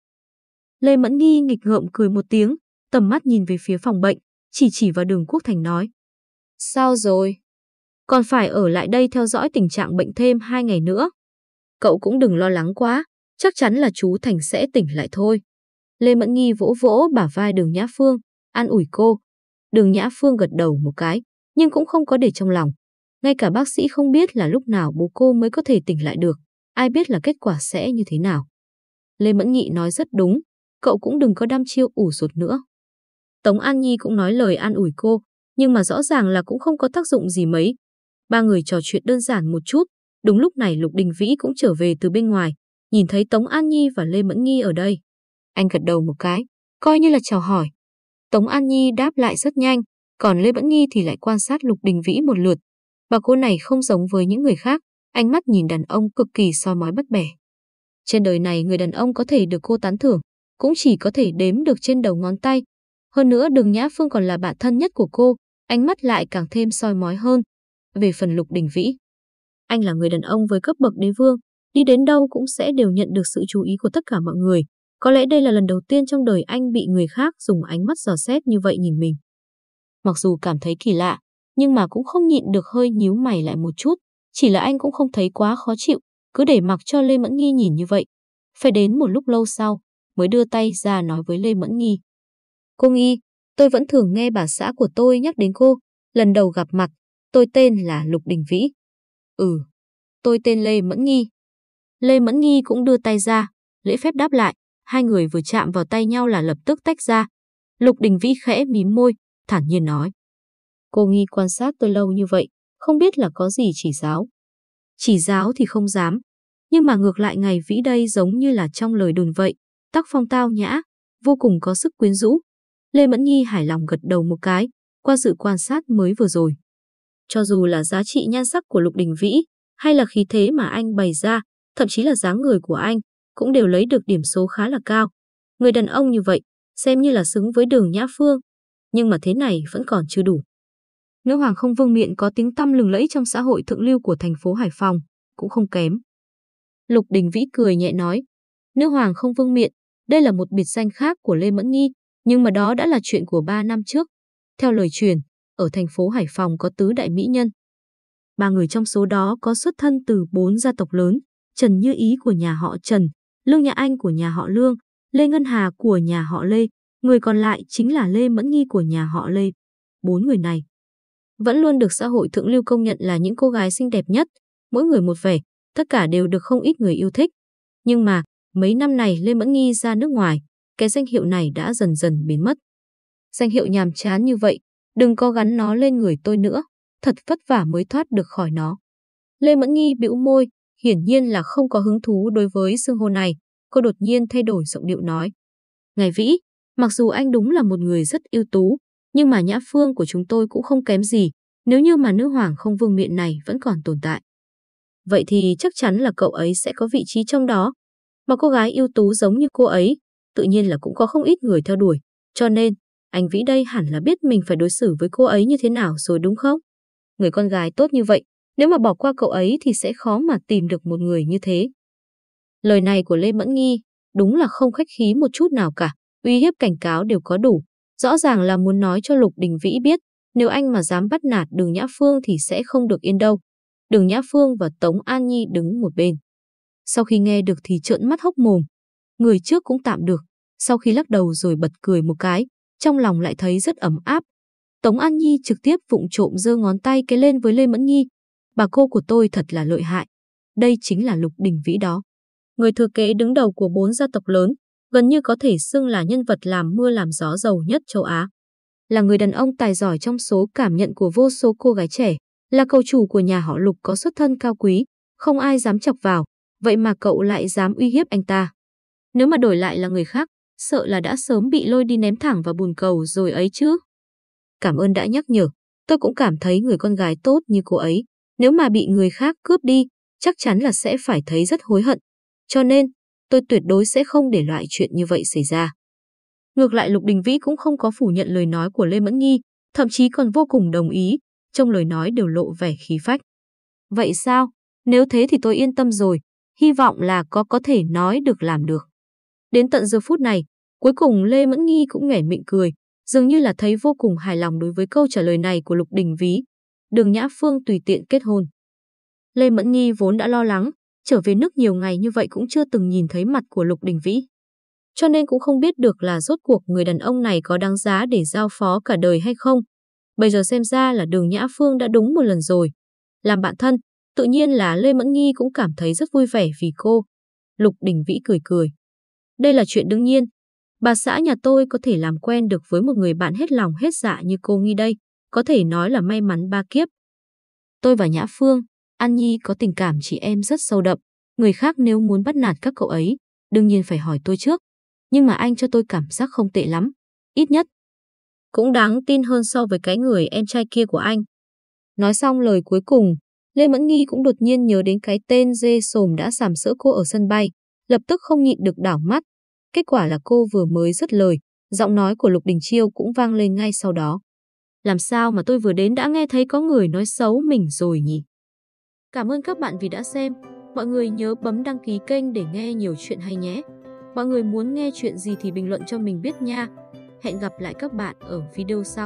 Lê Mẫn Nghi nghịch ngợm cười một tiếng, tầm mắt nhìn về phía phòng bệnh, chỉ chỉ vào đường Quốc Thành nói. Sao rồi? Còn phải ở lại đây theo dõi tình trạng bệnh thêm hai ngày nữa. Cậu cũng đừng lo lắng quá, chắc chắn là chú Thành sẽ tỉnh lại thôi. Lê Mẫn Nghi vỗ vỗ bả vai đường Nhã Phương, an ủi cô. Đường Nhã Phương gật đầu một cái, nhưng cũng không có để trong lòng. Ngay cả bác sĩ không biết là lúc nào bố cô mới có thể tỉnh lại được, ai biết là kết quả sẽ như thế nào. Lê Mẫn Nghị nói rất đúng, cậu cũng đừng có đam chiêu ủ rột nữa. Tống An Nhi cũng nói lời an ủi cô, nhưng mà rõ ràng là cũng không có tác dụng gì mấy. Ba người trò chuyện đơn giản một chút, đúng lúc này Lục Đình Vĩ cũng trở về từ bên ngoài, nhìn thấy Tống An Nhi và Lê Mẫn Nhi ở đây. Anh gật đầu một cái, coi như là chào hỏi. Tống An Nhi đáp lại rất nhanh, còn Lê Mẫn Nhi thì lại quan sát Lục Đình Vĩ một lượt. Bà cô này không giống với những người khác, ánh mắt nhìn đàn ông cực kỳ soi mói bắt bẻ. Trên đời này người đàn ông có thể được cô tán thưởng, cũng chỉ có thể đếm được trên đầu ngón tay, hơn nữa đường Nhã Phương còn là bạn thân nhất của cô, ánh mắt lại càng thêm soi mói hơn. Về phần Lục Đình Vĩ, anh là người đàn ông với cấp bậc đế vương, đi đến đâu cũng sẽ đều nhận được sự chú ý của tất cả mọi người. Có lẽ đây là lần đầu tiên trong đời anh bị người khác dùng ánh mắt dò xét như vậy nhìn mình. Mặc dù cảm thấy kỳ lạ, nhưng mà cũng không nhịn được hơi nhíu mày lại một chút, chỉ là anh cũng không thấy quá khó chịu, cứ để mặc cho Lê Mẫn Nghi nhìn như vậy. Phải đến một lúc lâu sau, mới đưa tay ra nói với Lê Mẫn Nghi. Cô Nghi, tôi vẫn thường nghe bà xã của tôi nhắc đến cô. Lần đầu gặp mặt, tôi tên là Lục Đình Vĩ. Ừ, tôi tên Lê Mẫn Nghi. Lê Mẫn Nghi cũng đưa tay ra, lễ phép đáp lại. Hai người vừa chạm vào tay nhau là lập tức tách ra. Lục Đình Vĩ khẽ mím môi, thản nhiên nói. Cô Nghi quan sát tôi lâu như vậy, không biết là có gì chỉ giáo. Chỉ giáo thì không dám, nhưng mà ngược lại ngày Vĩ đây giống như là trong lời đồn vậy, tác phong tao nhã, vô cùng có sức quyến rũ, Lê Mẫn Nhi hài lòng gật đầu một cái, qua sự quan sát mới vừa rồi. Cho dù là giá trị nhan sắc của Lục Đình Vĩ, hay là khí thế mà anh bày ra, thậm chí là dáng người của anh, cũng đều lấy được điểm số khá là cao. Người đàn ông như vậy, xem như là xứng với đường Nhã Phương. Nhưng mà thế này vẫn còn chưa đủ. Nữ hoàng không vương miện có tiếng tăm lừng lẫy trong xã hội thượng lưu của thành phố Hải Phòng, cũng không kém. Lục Đình Vĩ cười nhẹ nói, nữ hoàng không vương miện, đây là một biệt danh khác của Lê Mẫn Nghi, nhưng mà đó đã là chuyện của ba năm trước. Theo lời truyền, ở thành phố Hải Phòng có tứ đại mỹ nhân. Ba người trong số đó có xuất thân từ bốn gia tộc lớn, Trần Như Ý của nhà họ Trần, Lương Nhã Anh của nhà họ Lương, Lê Ngân Hà của nhà họ Lê, người còn lại chính là Lê Mẫn Nghi của nhà họ Lê. Bốn người này vẫn luôn được xã hội thượng lưu công nhận là những cô gái xinh đẹp nhất, mỗi người một vẻ, tất cả đều được không ít người yêu thích. Nhưng mà, mấy năm này Lê Mẫn Nghi ra nước ngoài, cái danh hiệu này đã dần dần biến mất. Danh hiệu nhàm chán như vậy, đừng có gắn nó lên người tôi nữa, thật vất vả mới thoát được khỏi nó. Lê Mẫn Nghi bĩu môi, hiển nhiên là không có hứng thú đối với xưng hô này, cô đột nhiên thay đổi giọng điệu nói. Ngài Vĩ, mặc dù anh đúng là một người rất ưu tú, nhưng mà nhã phương của chúng tôi cũng không kém gì, nếu như mà nữ hoàng không vương miện này vẫn còn tồn tại. Vậy thì chắc chắn là cậu ấy sẽ có vị trí trong đó. Mà cô gái ưu tú giống như cô ấy, tự nhiên là cũng có không ít người theo đuổi. Cho nên, anh Vĩ đây hẳn là biết mình phải đối xử với cô ấy như thế nào rồi đúng không? Người con gái tốt như vậy, nếu mà bỏ qua cậu ấy thì sẽ khó mà tìm được một người như thế. Lời này của Lê Mẫn Nghi đúng là không khách khí một chút nào cả, uy hiếp cảnh cáo đều có đủ. Rõ ràng là muốn nói cho Lục Đình Vĩ biết, nếu anh mà dám bắt nạt Đường Nhã Phương thì sẽ không được yên đâu. Đường Nhã Phương và Tống An Nhi đứng một bên. Sau khi nghe được thì trợn mắt hốc mồm, người trước cũng tạm được, sau khi lắc đầu rồi bật cười một cái, trong lòng lại thấy rất ấm áp. Tống An Nhi trực tiếp vụng trộm giơ ngón tay cái lên với Lê Mẫn Nhi, bà cô của tôi thật là lợi hại. Đây chính là Lục Đình Vĩ đó. Người thừa kế đứng đầu của bốn gia tộc lớn, gần như có thể xưng là nhân vật làm mưa làm gió giàu nhất châu Á. Là người đàn ông tài giỏi trong số cảm nhận của vô số cô gái trẻ, là cầu chủ của nhà họ Lục có xuất thân cao quý, không ai dám chọc vào, vậy mà cậu lại dám uy hiếp anh ta. Nếu mà đổi lại là người khác, sợ là đã sớm bị lôi đi ném thẳng vào bùn cầu rồi ấy chứ. Cảm ơn đã nhắc nhở, tôi cũng cảm thấy người con gái tốt như cô ấy, nếu mà bị người khác cướp đi, chắc chắn là sẽ phải thấy rất hối hận. Cho nên, tôi tuyệt đối sẽ không để loại chuyện như vậy xảy ra. Ngược lại Lục Đình Vĩ cũng không có phủ nhận lời nói của Lê Mẫn Nghi, thậm chí còn vô cùng đồng ý, trong lời nói đều lộ vẻ khí phách. Vậy sao? Nếu thế thì tôi yên tâm rồi, hy vọng là có có thể nói được làm được. Đến tận giờ phút này, cuối cùng Lê Mẫn Nghi cũng nghẻ miệng cười, dường như là thấy vô cùng hài lòng đối với câu trả lời này của Lục Đình ví Đường Nhã Phương tùy tiện kết hôn. Lê Mẫn Nghi vốn đã lo lắng, trở về nước nhiều ngày như vậy cũng chưa từng nhìn thấy mặt của Lục Đình Vĩ. Cho nên cũng không biết được là rốt cuộc người đàn ông này có đáng giá để giao phó cả đời hay không. Bây giờ xem ra là đường Nhã Phương đã đúng một lần rồi. Làm bạn thân, tự nhiên là Lê Mẫn Nghi cũng cảm thấy rất vui vẻ vì cô. Lục Đình Vĩ cười cười. Đây là chuyện đương nhiên. Bà xã nhà tôi có thể làm quen được với một người bạn hết lòng hết dạ như cô Nghi đây, có thể nói là may mắn ba kiếp. Tôi và Nhã Phương, An Nhi có tình cảm chị em rất sâu đậm. Người khác nếu muốn bắt nạt các cậu ấy, đương nhiên phải hỏi tôi trước. Nhưng mà anh cho tôi cảm giác không tệ lắm. Ít nhất, cũng đáng tin hơn so với cái người em trai kia của anh. Nói xong lời cuối cùng, Lê Mẫn Nghi cũng đột nhiên nhớ đến cái tên dê sồm đã sàm sỡ cô ở sân bay, lập tức không nhịn được đảo mắt. Kết quả là cô vừa mới dứt lời, giọng nói của Lục Đình Chiêu cũng vang lên ngay sau đó. Làm sao mà tôi vừa đến đã nghe thấy có người nói xấu mình rồi nhỉ? Cảm ơn các bạn vì đã xem. Mọi người nhớ bấm đăng ký kênh để nghe nhiều chuyện hay nhé. Mọi người muốn nghe chuyện gì thì bình luận cho mình biết nha. Hẹn gặp lại các bạn ở video sau.